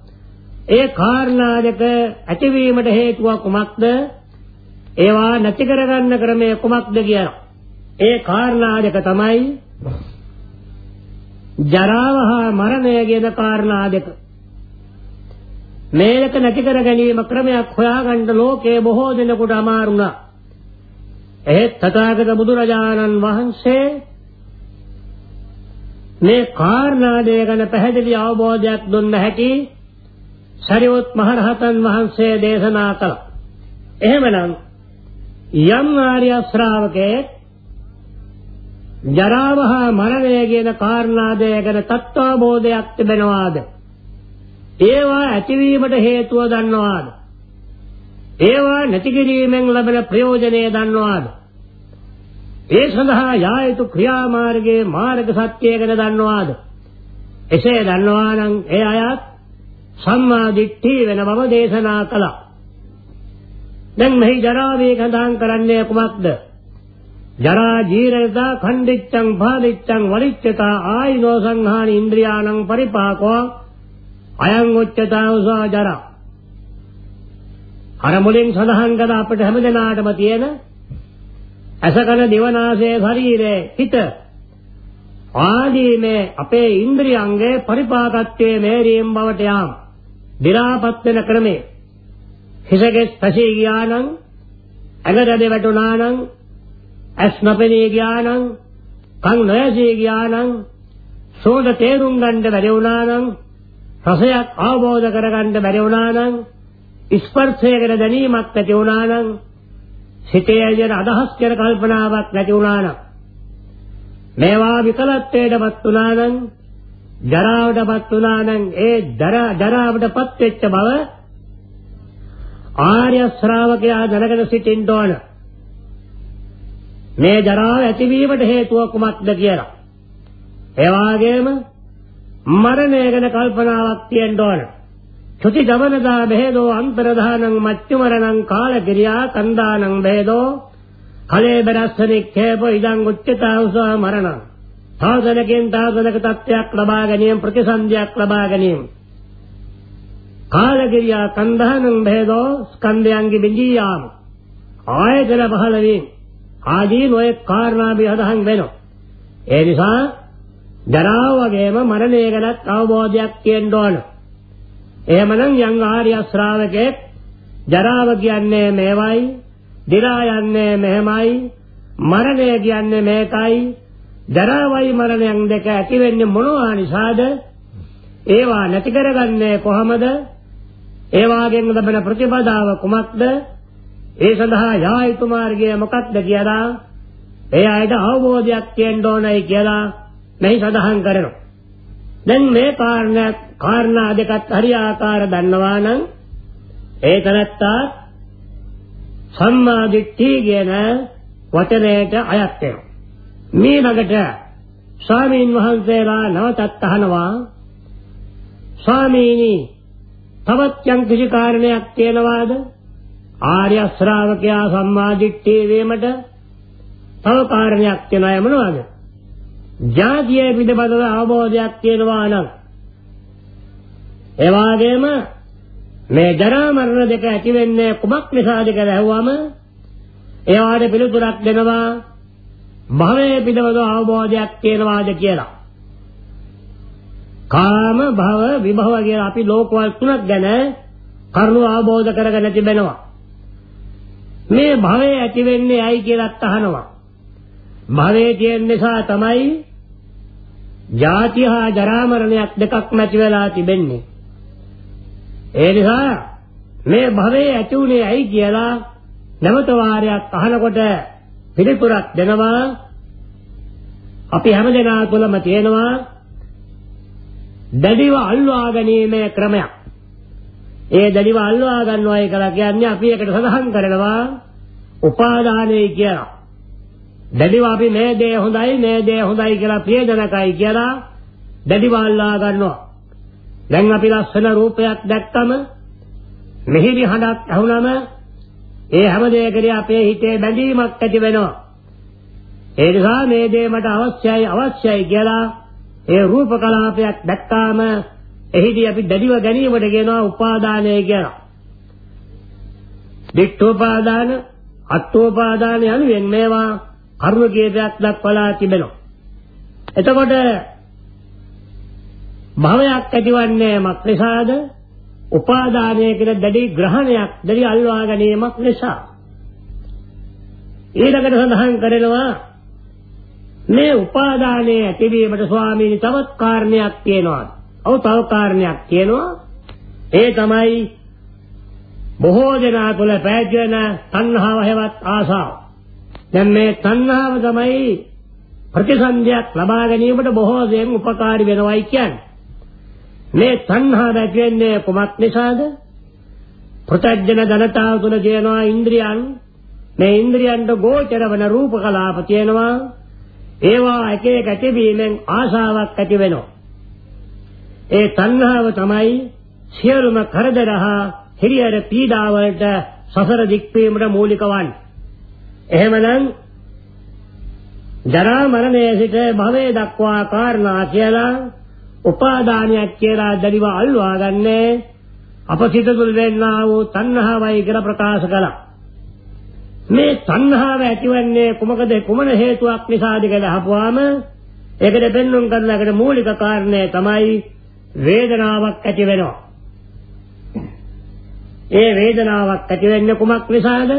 ඒ කාරණා දෙක ඇතිවීමට හේතුව කුමක්ද? ඒවා නැති කරගන්න ක්‍රමය කුමක්ද කියලා. ඒ කාරණා දෙක තමයි ජරාව හා මරණය කියන කාරණා දෙක මේක නැති කර ගැනීම ක්‍රමයක් හොයාගන්න ලෝකයේ බොහෝ දෙනෙකුට අමාරු වුණා. එහෙත් තථාගත බුදුරජාණන් වහන්සේ මේ කාරණා දෙක ගැන පැහැදිලි අවබෝධයක් දුන්න හැටි සරියොත් මහරහතන් වහන්සේ දේශනා කළා. එහෙමනම් යම් ආර්ය ශ්‍රාවකේ ජරාව හා මරණය කියන කාරණා දෙක ගැන තත්ත්වබෝධයක් තිබෙනවාද? ඒවා ඇතිවීමට හේතුව දන්නවාද? ඒවා නැති කිරීමෙන් ලැබෙන ප්‍රයෝජනය දන්නවාද? ඒ සඳහා යා යුතු ක්‍රියාමාර්ගයේ මාර්ග සත්‍යය ගැන දන්නවාද? එසේ දන්නවා නම් ඒ අයත් සම්මා දිට්ඨිය වෙන බව දේශනා කළා. දැන් මෙහි ජරාවේ කඳාන් කරන්නේ කුමක්ද? ජරා ජීරණතා ඛණ්ඩිච්ඡං භාදිච්ඡං වලිච්ඡතා ආයිනෝ සංහානි ඉන්ද්‍රියාණං පරිපාකෝ අයං උච්චතා උසා ජරා. අර මුලින් සඳහන් කළ අපිට හැමදෙනාටම තියෙන අසකන දිවනාසය ශරීරය හිත ආදී මේ අපේ ඉන්ද්‍රියංගේ පරිපාකත්වයේ මේරීම් බවට යාම. දිලාපත් වෙන ක්‍රමේ. හිසගේ පැසී ගියා නම් ඇඟට වැටුණා නම් ඇස් නොපෙනී ගියා නම් කන් නොයසී ගියා නම් සෝද තේරුම් ගන්න බැරි වුණා නම් රසයක් අවබෝධ කරගන්න බැරි වුණා නම් ස්පර්ශයකට දැනීමක් නැති වුණා නම් සිතේ යන අදහස් කර කල්පනාවක් නැති වුණා නම් මේවා විකලත්වයටපත් වුණා නම් ජරාවටපත් වුණා නම් ඒ ජරාවටපත් වෙච්ච බව ආර්ය ශ්‍රාවකයා දැනගෙන සිටින්න ඕන. මේ ජරාව ඇතිවීමට හේතුව කුමක්ද කියලා. ඒ වගේම මරණය ගැන කල්පනාවක් තියෙන්න ඕන. චුති ගමනදා බෙහෙදෝ අන්තරදානං මච්චුමරණං කාලකිරියා කන්දානං බෙහෙදෝ කලේබරස්සනික්ඛේප ඉදං උච්චතාවසා මරණං. තාසනකෙන් තාසනක තත්ත්වයක් ලබා ගැනීම ප්‍රතිසන්දියක් ලබා ගැනීම. කාලකිරියා කන්දානං බෙහෙදෝ ස්කන්ධයන්ගේ බිඳී යාම. ආයතන පහළ වීම. ආදී නොයෙක් කාරණා බෙදහන් වෙනවා. ඒ නිසා ජරාව වගේම මරණය ගැනත් අවබෝධයක් තියෙන්න ඕන. එහෙමනම් යම් ආර්ය ශ්‍රාවකෙක් ජරාව කියන්නේ මේවයි, දිරා යන්නේ මෙහෙමයි, මරණය කියන්නේ මේකයි, ජරාවයි මරණයන් දෙක ඇති වෙන්නේ මොනවා නිසාද? ඒවා නැති කරගන්නේ කොහමද? ඒ වාගෙන් ලැබෙන ප්‍රතිපදාව කුමක්ද? ඒ සඳහා යා යුතු මාර්ගය මොකක්ද කියලා ඒ අයට අවබෝධයක් තියෙන්න ඕනයි කියලා මෙහි සඳහන් කරනවා. දැන් මේ කාරණා කාරණා දෙකත් හරියාකාර දන්නවා නම් ඒ තනත්තා සම්මා දිට්ඨිය කියන වචනයට අයත් වෙනවා. මේ ළඟට ස්වාමීන් වහන්සේලා නවතත් අහනවා ස්වාමීනි තවත් යම් කිසි කාරණයක් තියෙනවාද ආර්ය ශ්‍රාවකයා සම්මා දිට්ඨිය වීමට තව කාරණයක් තියෙනවා මොනවද? ජාතිය පිළිබඳව අවබෝධයක් තියෙනවා නම් ඒ වගේම මේ ජරා මරණ දෙක ඇති වෙන්නේ කුමක් නිසාද කියලා අහුවම ඒවාට පිළිතුරක් දෙනවා භවයේ පිළිබඳව අවබෝධයක් තියෙනවාද කියලා. කාම භව විභව කියලා අපි ලෝකවල තුනක් ගැන කරුණු අවබෝධ කරගෙන තිබෙනවා. මේ භවය ඇති වෙන්නේ ඇයි කියලාත් අහනවා. භවයේ තියෙන නිසා තමයි ජාති හා ජරා මරණයක් දෙකක් නැති වෙලා තිබෙන්නේ. ඒ නිසා මේ භවයේ ඇති උනේ ඇයි කියලා නැවත වාරයක් අහනකොට පිළිතුරක් දෙනවා අපි හැමදෙනා තුළම තියෙනවා දැඩිව අල්වා ගැනීමේ ක්‍රමයක්. ඒ දැඩිව අල්වා ගන්නවයි කියලා කියන්නේ අපි ඒකට සඳහන් කරනවා උපාදානයි කියලා. දැඩිව අපි මේ දේ හොඳයි මේ දේ හොඳයි කියලා ප්‍රියජනකයි කියලා දැඩිව අල්ලා ගන්නවා. දැන් අපි ලස්සන රූපයක් දැක්කම මෙහිදි හඬක් ඇහුනම ඒ හැම දෙයකදී අපේ හිතේ බැඳීමක් ඇති වෙනවා. ඒ නිසා මේ දේ මට අවශ්‍යයි අවශ්‍යයි කියලා ඒ රූප කලාපයක් දැක්කාම එහිදී අපි දැඩිව ගැනීමට කියනවා උපාදානය කියලා. දිට්ඨෝපාදාන, අට්ඨෝපාදාන යනුවෙන් මේවා කර්ම කීපයක් දක්වලා තිබෙනවා. එතකොට භවයක් ඇතිවන්නේ මක් නිසාද? උපාදානය කියන දැඩි ග්‍රහණයක්, දැඩි අල්වා ගැනීමක් නිසා. ඊළඟට සඳහන් කරනවා මේ උපාදානයේ ඇතිවීමට ස්වාමීනි තවත් කාරණයක් තියෙනවා. ඔව් තව කාරණයක් තියෙනවා. ඒ තමයි බොහෝ දෙනා තුළ පැවැත්වෙන තණ්හාව හැවත් ආසාව. දැන් මේ තණ්හාව තමයි ප්‍රතිසන්දියක් ලබා ගැනීමට බොහෝ දෙයන් උපකාරී වෙනවයි කියන්නේ. මේ තණ්හාව ඇති වෙන්නේ කුමක් නිසාද? ප්‍රත්‍යජන ජනතාව තුළ තියෙනවා ඉන්ද්‍රියන් මේ ඉන්ද්‍රියන්ට ගෝචර වන රූප කලාප තියෙනවා ඒවා එක එක ඇතිවීමෙන් ආශාවක් ඇති වෙනවා ඒ තණ්හාව තමයි සියලුම කරදර හා හිරියර පීඩාවලට සසර දික්වීමට මූලික වන්නේ එහෙමනම් ජරා මරණය සිට භවයේ දක්වා කාරණා කියලා උපාදානයක් කියලා දැඩිව අල්වා ගන්නේ අපසිත තුළ වෙන්නා වූ තණ්හාවයි කියලා ප්‍රකාශ කළා. මේ තණ්හාව ඇතිවන්නේ කුමකද කුමන හේතුවක් නිසාද කියලා අහපුවාම ඒකට පෙන්වුම් කරනකට මූලික කාරණය තමයි වේදනාවක් ඇති වෙනවා. ඒ වේදනාවක් ඇති වෙන්නේ කුමක් නිසාද?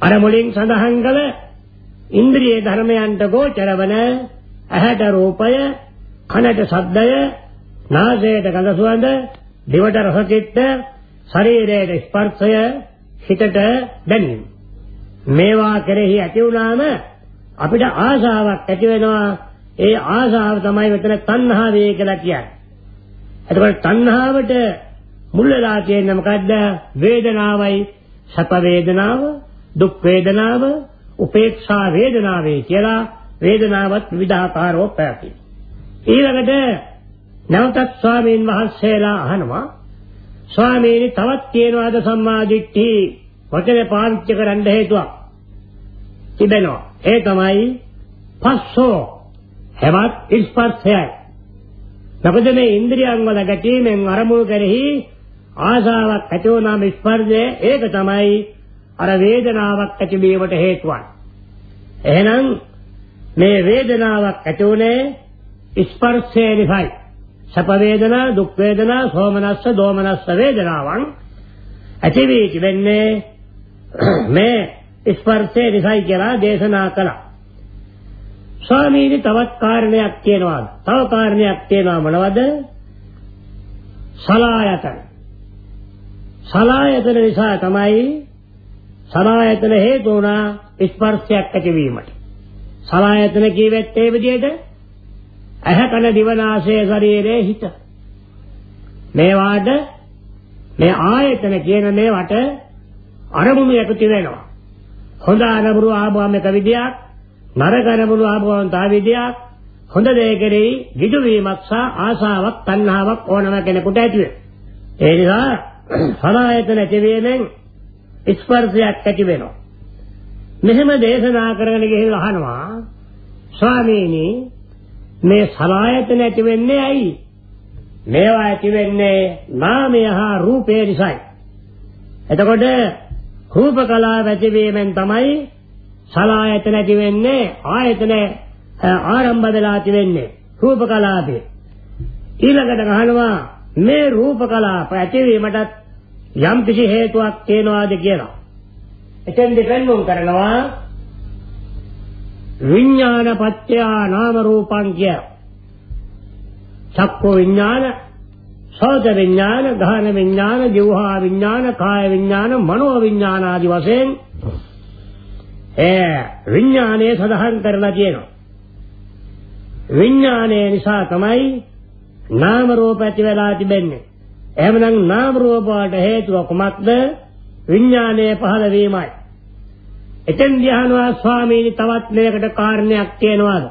අර මුලින් සඳහන් කළ ඉන්ද්‍රිය ධර්මයන්ට ගෝචර වන ඇහැට රූපය කනට ශබ්දය, නාසයට ගඳ සුවඳ, දිවට රස චිත්ත, ශරීරයට ස්පර්ශය, හිතට දැනීම. මේවා කෙරෙහි ඇති වුණාම අපිට ආශාවක් ඇති වෙනවා. ඒ ආශාව තමයි මෙතන තණ්හාවය කියලා කියන්නේ. එතකොට තණ්හාවට මුල් වෙලා තියෙන්නේ මොකද්ද? වේදනාවයි සැප වේදනාව, දුක් වේදනාව, උපේක්ෂා වේදනාවේ කියලා වේදනාවත් විවිධාකාරව පැවති. ඊළඟට නැවතත් ස්වාමීන් වහන්සේලා අහනවා ස්වාමීනි තවත් කියනවාද සම්මාදිට්ඨි වචනේ පාවිච්චි කරන්න හේතුවක් තිබෙනවා. ඒ තමයි පස්සෝ හැවත් ස්පර්ශයයි. මොකද මේ ඉන්ද්‍රියන් වල ගැටීමෙන් අරමුණු කෙරෙහි ආසාවක් ඇති වුණාම ස්පර්ශය ඒක තමයි අර වේදනාවක් ඇතිවීමට හේතුවක්. එහෙනම් මේ වේදනාවක් ඇති උනේ ස්පර්ශය නිසායි. සැප වේදනා, දුක් වේදනා, සෝමනස්ස, දෝමනස්ස වේදනාවන් ඇති වී තිබෙන්නේ මේ ස්පර්ශය නිසායි කියලා දේශනා කළා. ස්වාමීනි තවත් කාරණයක් තියෙනවා. තව කාරණයක් තියෙනවා මොනවද? සලායතන. සලායතන නිසා තමයි සලායතන හේතු වුණා ස්පර්ශයක් ඇතිවීමට. සලායතන කියවෙත් ඒ විදිහට ඇහැ කන දිව නාසය ශරීරයේ හිත. මේවාට මේ ආයතන කියන මේවට අරමුණු එකතු වෙනවා. හොඳ අරමුණු ආවම එක විදියක්, නරක අරමුණු ආවම තව විදියක්. හොඳ දේ කෙරෙහි විදු වීමක් සහ ආසාවක්, තණ්හාවක් ඕනම කෙනෙකුට ඇති වෙනවා. ඒ නිසා සලායතන ඇතිවීමෙන් ස්පර්ශයක් ඇති වෙනවා. මෙහෙම දේශනා කරගෙන ගිහිල්ලා අහනවා ස්වාමීනි මේ සලායතන ඇති වෙන්නේ ඇයි? මේවා ඇති වෙන්නේ නාමය හා රූපය නිසායි. එතකොට රූප කලාව ඇතිවීමෙන් තමයි සලායතන ඇති වෙන්නේ ආයතන ආරම්භ වෙලා ඇති වෙන්නේ රූප කලාපේ. ඊළඟට අහනවා මේ රූප කලාප ඇතිවීමටත් යම් කිසි හේතුවක් තියෙනවාද කියලා. එතෙන් දෙපෙන්නුම් කරනවා විඥාන පත්‍ය නාම රූපං කිය. චක්කෝ විඥාන, සෝත විඥාන, ගාහන විඥාන, ජීවහා විඥාන, කාය විඥාන, මනෝ විඥාන ආදී වශයෙන් ඒ විඥානයේ සඳහන් කරලා තියෙනවා. විඥානය නිසා තමයි නාම රූප ඇති වෙලා තිබෙන්නේ. එහෙමනම් නාම රූප වලට හේතුව කුමක්ද? විඥානයේ පහළ වීමයි. එතෙන් ධ්‍යානවා ස්වාමීනි තවත් මේකට කාරණයක් තියෙනවාද?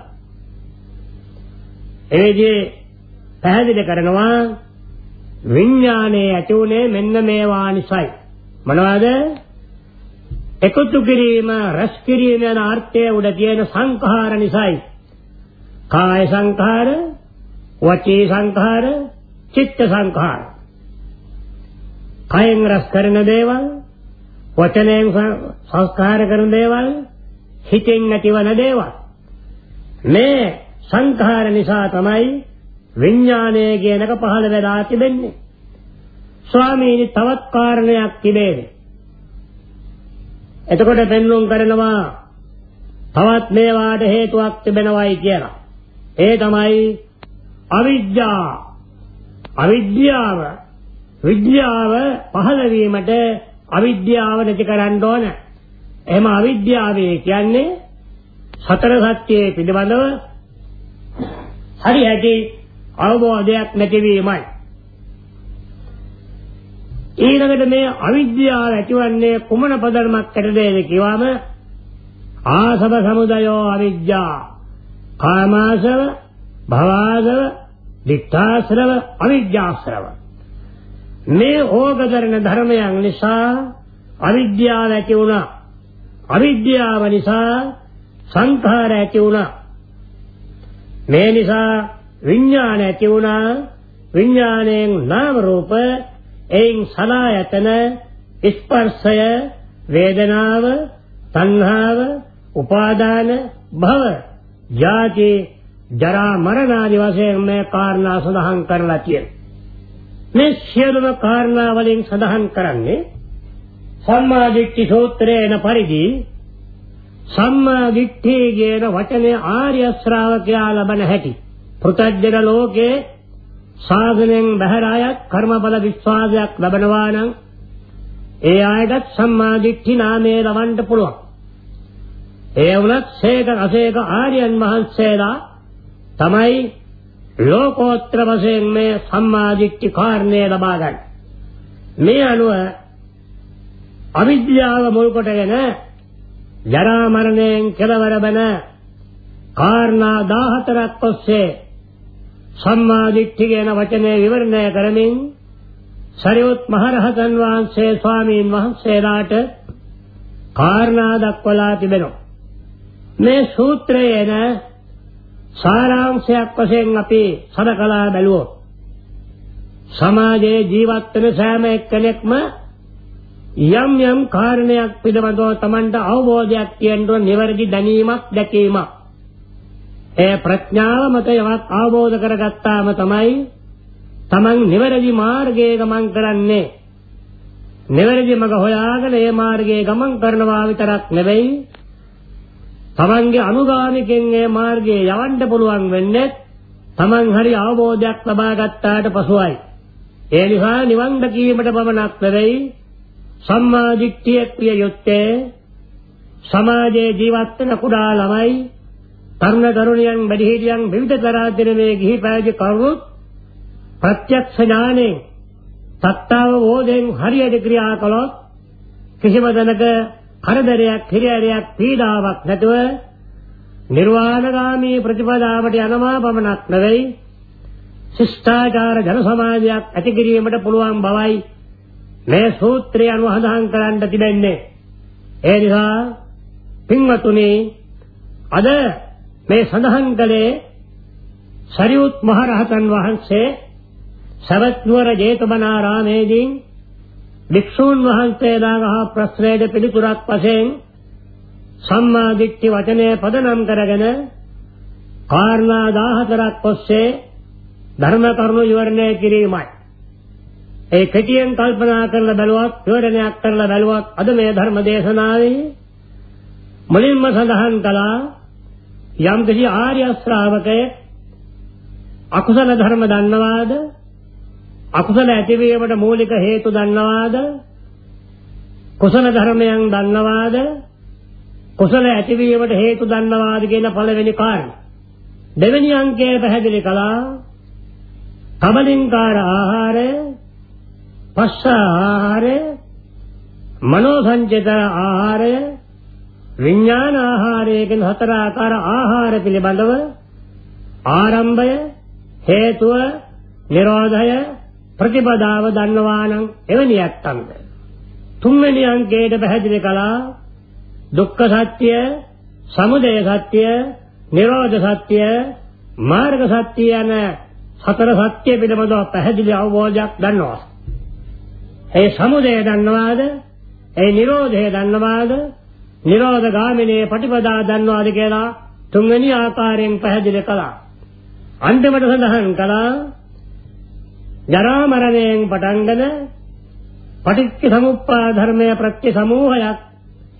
එවේදී පැහැදිලි කරනවා විඥානයේ ඇතුලේ මෙන්න මේවා නිසයි. මොනවද? එකතු කිරීම, රැස් කිරීම යන අර්ථයේ උඩ තියෙන සංඛාර නිසයි. කාය සංඛාර, වචී සංඛාර, චිත්ත සංඛාර. කයෙන් රැස් කරන දේවල් වචනයෙන් සංස්කාර කරන දේවල් හිතෙන් ඇතිවන දේවල් මේ සංඛාර නිසා තමයි විඥානය කියනක පහළ වෙලා තිබෙන්නේ ස්වාමීනි තවත් කාරණයක් තිබේද එතකොට පෙන්වුම් කරනවා තවත් මේවාට හේතුවක් තිබෙනවයි කියලා ඒ තමයි අවිද්‍යාව අවිද්‍යාව විද්‍යාව පහළ වීමට අවිද්‍යාව නැති කරන්න ඕන. එහෙම අවිද්‍යාවේ කියන්නේ සතර සත්‍යයේ පිළිබඳව හරි ඇති අවබෝධයක් නැතිවීමයි. ඊළඟට මේ අවිද්‍යාව ඇතිවන්නේ කුමන පදර්මක් ඇටදේද කිව්වම ආසව සමුදයෝ අවිද්‍යා කාමාසව භවාසව දික්ඛාශ්‍රව අවිද්‍යාශ්‍රව මේ ඕග කරන ධර්මයන් නිසා අවිද්‍යාව ඇති වුණා. අවිද්‍යාව නිසා සංඛාර ඇති වුණා. මේ නිසා විඥාන ඇති වුණා. විඥාණයෙන් නාම රූප එයින් සලායතන ස්පර්ශය වේදනාව තණ්හාව උපාදාන භව ජාති ජරා මරණ ආදී වශයෙන් මේ කාරණා සඳහන් කරලා තියෙනවා. මේ සියලුම කාරණා වලින් සඳහන් කරන්නේ සම්මා දිට්ඨි සූත්‍රයේන පරිදි සම්මා දිට්ඨිය කියන වචනේ ආර්ය ශ්‍රාවකයා ලබන හැටි. පෘථග්ජන ලෝකේ සාධනෙන් බහැර අයත් කර්මඵල විශ්වාසයක් ලබනවා නම් ඒ ආයතත් සම්මා දිට්ඨි නාමයේ ලබන්න පුළුවන් ඒ වුණත් සේක අසේක ආර්යයන් වහන්සේලා තමයි ලෝකෝත්තර වශයෙන් මේ සම්මාදිට්ඨි කාරණය ලබා ගන්න. මේ අනුව අවිද්‍යාව මුල් කොටගෙන ජරා මරණයෙන් කෙලවර වන කාරණා 14ක් ඔස්සේ සම්මා දිට්ඨිය කියන වචනේ විවරණය කරමින් සරියුත් මහරහතන් වහන්සේ ස්වාමීන් වහන්සේලාට කාරණා දක්වලා තිබෙනවා. මේ සූත්‍රයේන සාරාංශයක් වශයෙන් අපි සලකලා බැලුවොත් සමාජයේ ජීවත් වෙන සෑම එක්කෙනෙක්ම යම් යම් කාරණයක් පිළිබඳව Tamanට අවබෝධයක් තියෙන්න නිවැරදි දැනීමක් දැකීමක් ඒ ප්‍රඥාව මත යමක් අවබෝධ කරගත්තාම තමයි Taman නිවැරදි මාර්ගයේ ගමන් කරන්නේ නිවැරදි මඟ හොයාගෙන ඒ මාර්ගයේ ගමන් කරනවා විතරක් නෙවෙයි තමන්ගේ අනුගාමිකෙන් ඒ මාර්ගයේ යවන්න පුළුවන් වෙන්නේ තමන් හරි අවබෝධයක් ලබා ගත්තාට පසුයි. ඒ නිසා නිවන් දකීමට පමණක් නෙවෙයි සම්මා දිට්ඨිය ක්‍රිය යුත්තේ සමාජයේ ජීවත් වෙන කුඩා ළමයි තරුණ තරුණියන් වැඩිහිටියන් විවිධ තරාදින මේ ගිහි පැවිදි කවුරුත් ප්‍රත්‍යක්ෂ ඥානෙන් සත්‍තාවබෝධයෙන් හරියට ක්‍රියා කළොත් කිසිම දනක කරදරයක් හිරියරයක් පීඩාවක් නැතුව නිර්වාණගාමී ප්‍රතිපදාවට යනවා පමණක් නෙවෙයි ශිෂ්ටාචාර ජන සමාජයක් ඇති කිරීමට පුළුවන් බවයි මේ සූත්‍රය අනුව සඳහන් කරන්න තිබෙන්නේ. ඒ නිසා පින්වතුනි අද මේ සඳහන් කළේ සරියුත් මහ රහතන් වහන්සේ සවැත් නුවර ජේතවනාරාමේදී භික්ෂූන් වහන්සේලාගේ ප්‍රශ්නයට පිළිතුරක් වශයෙන් සම්මා දිට්ඨි වචනය පදනම් කරගෙන කාරණා 14ක් ඔස්සේ ධර්ම කරුණු විවරණය කිරීමයි. ඒ කෙටියෙන් කල්පනා කරලා බැලුවත් විවරණයක් කරලා බැලුවත් අද මේ ධර්ම දේශනාවේ මුලින්ම සඳහන් කළා යම් කිසි ආර්ය ශ්‍රාවකයෙක් අකුසල ධර්ම දන්නවාද අකුසල ඇතිවීමට මූලික හේතු දන්නවාද? කුසල ධර්මයන් දන්නවාද? කුසල ඇතිවීමට හේතු දන්නවාද කියන පළවෙනි කාරණා. දෙවෙනි අංකයේ පැහැදිලි කළා කබලින්කාර ආහාරය, පස්ස ආහාරය, මනෝ සංචිත ආහාරය, විඥාන ආහාරය කියන හතර ආකාර ආහාර පිළිබඳව ආරම්භය, හේතුව, නිරෝධය, ප්‍රතිපදාව දන්නවා නම් එවැනි ඇත්තන්ද තුන්වෙනි අංකයට පැහැදිලි කළා දුක්ඛ සත්‍ය, සමුදය සත්‍ය, නිරෝධ සත්‍ය, මාර්ග සත්‍ය යන හතර සත්‍ය පිළිබඳව පැහැදිලි අවබෝධයක් දන්නවා. ඒ සමුදය දන්නවාද? ඒ නිරෝධය දන්නවාද? නිරෝධ ගාමිනී ප්‍රතිපදා දන්නවාද කියලා තුන්වෙනි ආකාරයෙන් පැහැදිලි කළා. අන්තිමට සඳහන් කළා ජරා මරණයෙන් පටන්ගෙන පටිච්ච සමුප්පාද ධර්මයේ ප්‍රත්‍ය සමූහයක්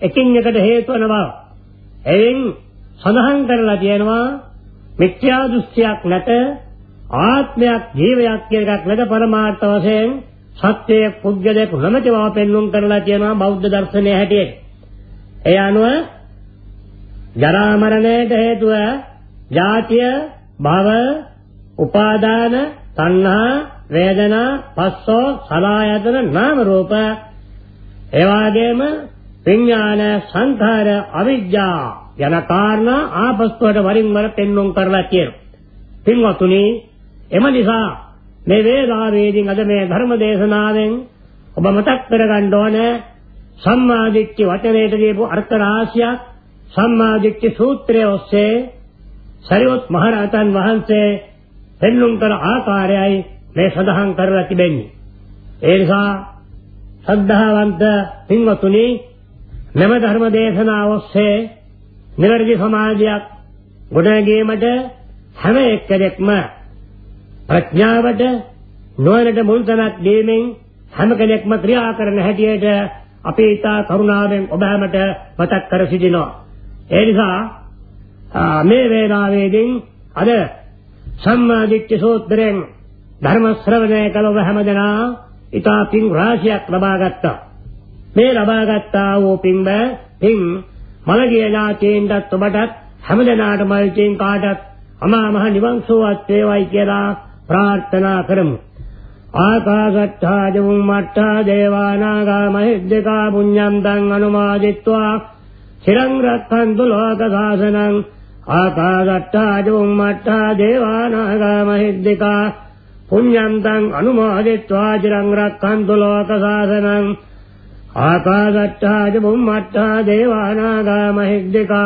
එකින් එකට හේතු වන බව. එයින් සඳහන් කරලා තියෙනවා මිත්‍යා දෘෂ්ටියක් නැත ආත්මයක් ජීවයක් කියන එකක් නැත පරමාර්ථ වශයෙන් සත්‍යයේ පුද්ගලයෙක් නොමැති බව පෙන්වුම් කරලා තියෙනවා බෞද්ධ දර්ශනයේ හැටියට. ඒ අනුව ජරා මරණයට හේතුව ජාතිය, භව, උපාදාන, තණ්හා, වේදනා පස්සෝ සලායතන නාම රූප එවාගෙම විඥාන සංඛාර අවිජ්ජා යන කාරණා ආපස්තුවට වරින් වර පෙන්වුම් කරලා කියනවා. පින්වතුනි එම නිසා මේ වේලාවේදී අද මේ ධර්ම දේශනාවෙන් ඔබ මතක් කරගන්න ඕනේ සම්මා දිට්ඨි වචනයට දීපු අර්ථ රාශියක් සම්මා දිට්ඨි සූත්‍රයේ ඔස්සේ සරියොත් මහරහතන් වහන්සේ පෙන්වුම් කළ ආකාරයයි මේ සඳහන් කරලා තිබෙන්නේ. ඒ නිසා ශ්‍රද්ධාවන්ත පින්වතුනි මෙම ධර්ම දේශනාව ඔස්සේ නිවැරදි සමාජයක් ගොඩනැගීමට හැම එක්කෙනෙක්ම ප්‍රඥාවට නොවනට මුල්තනක් දීමෙන් හැම කෙනෙක්ම ක්‍රියා කරන හැටියට අපි ඊතා කරුණාවෙන් ඔබ හැමට මතක් කර සිටිනවා. ඒ නිසා මේ වේලාවේදී අද සම්මාදිට්ඨි සූත්‍රයෙන් ධර්ම ශ්‍රවණය කළ ඔබ හැමදෙනා ඊතා පින් රාශියක් ලබා ගත්තා. මේ ලබා ගත්තා වූ පින්බ පින් මලගිය ඥාතීන්ටත් ඔබටත් හැමදෙනාටම ඉතින් කාටත් අමා මහ නිවන් සුවත් වේවයි කියලා ප්‍රාර්ථනා කරමු. आकाशट्टाजमुङ्मट्टः देवानागामहिद्रिका पुण्यन्तम् अनुमादित्वा चिरं रक्खन्तु लोक सासनम् आकादट्टाजमुम्मट्टः देवानागामहिद्रिका पुण्यन्तम् अनुमोदित्वा चिरं रक्खन्तु लोक सासनम् आकाशट्टाजमुम्मट्टः देवानागामहिद्रिका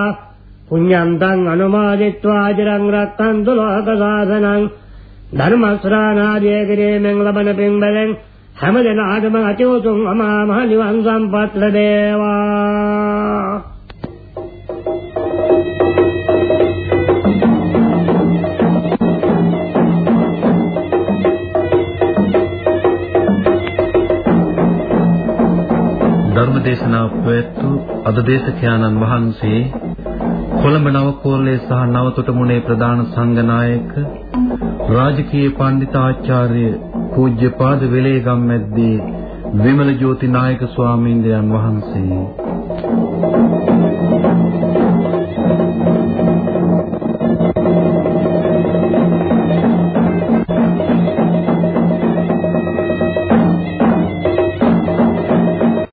पुण्यन्तम् अनुमोदित्वा चिरङ्ग्रक्षन्तु लोक सासनम् ධර්මස්රානාදී කිරීමෙන් ලබන පින්බලෙන් හැම දිනාටම අති උතුම් අමා මහ නිවන් සම්පත් ලැබේවා.
ධර්මදේශනා පැවැත්වූ අද දේශකයාණන් වහන්සේ කොළඹ නවකෝල්ලේ සහ නවතොටමුණේ ප්‍රධාන සංඝනායක රාජකීය පණ්ඩිතාචාර්ය පූජ්‍යපාද වෙලේගම් මැද්දේ විමල ජෝති නායක ස්වාමීන් වහන්සේ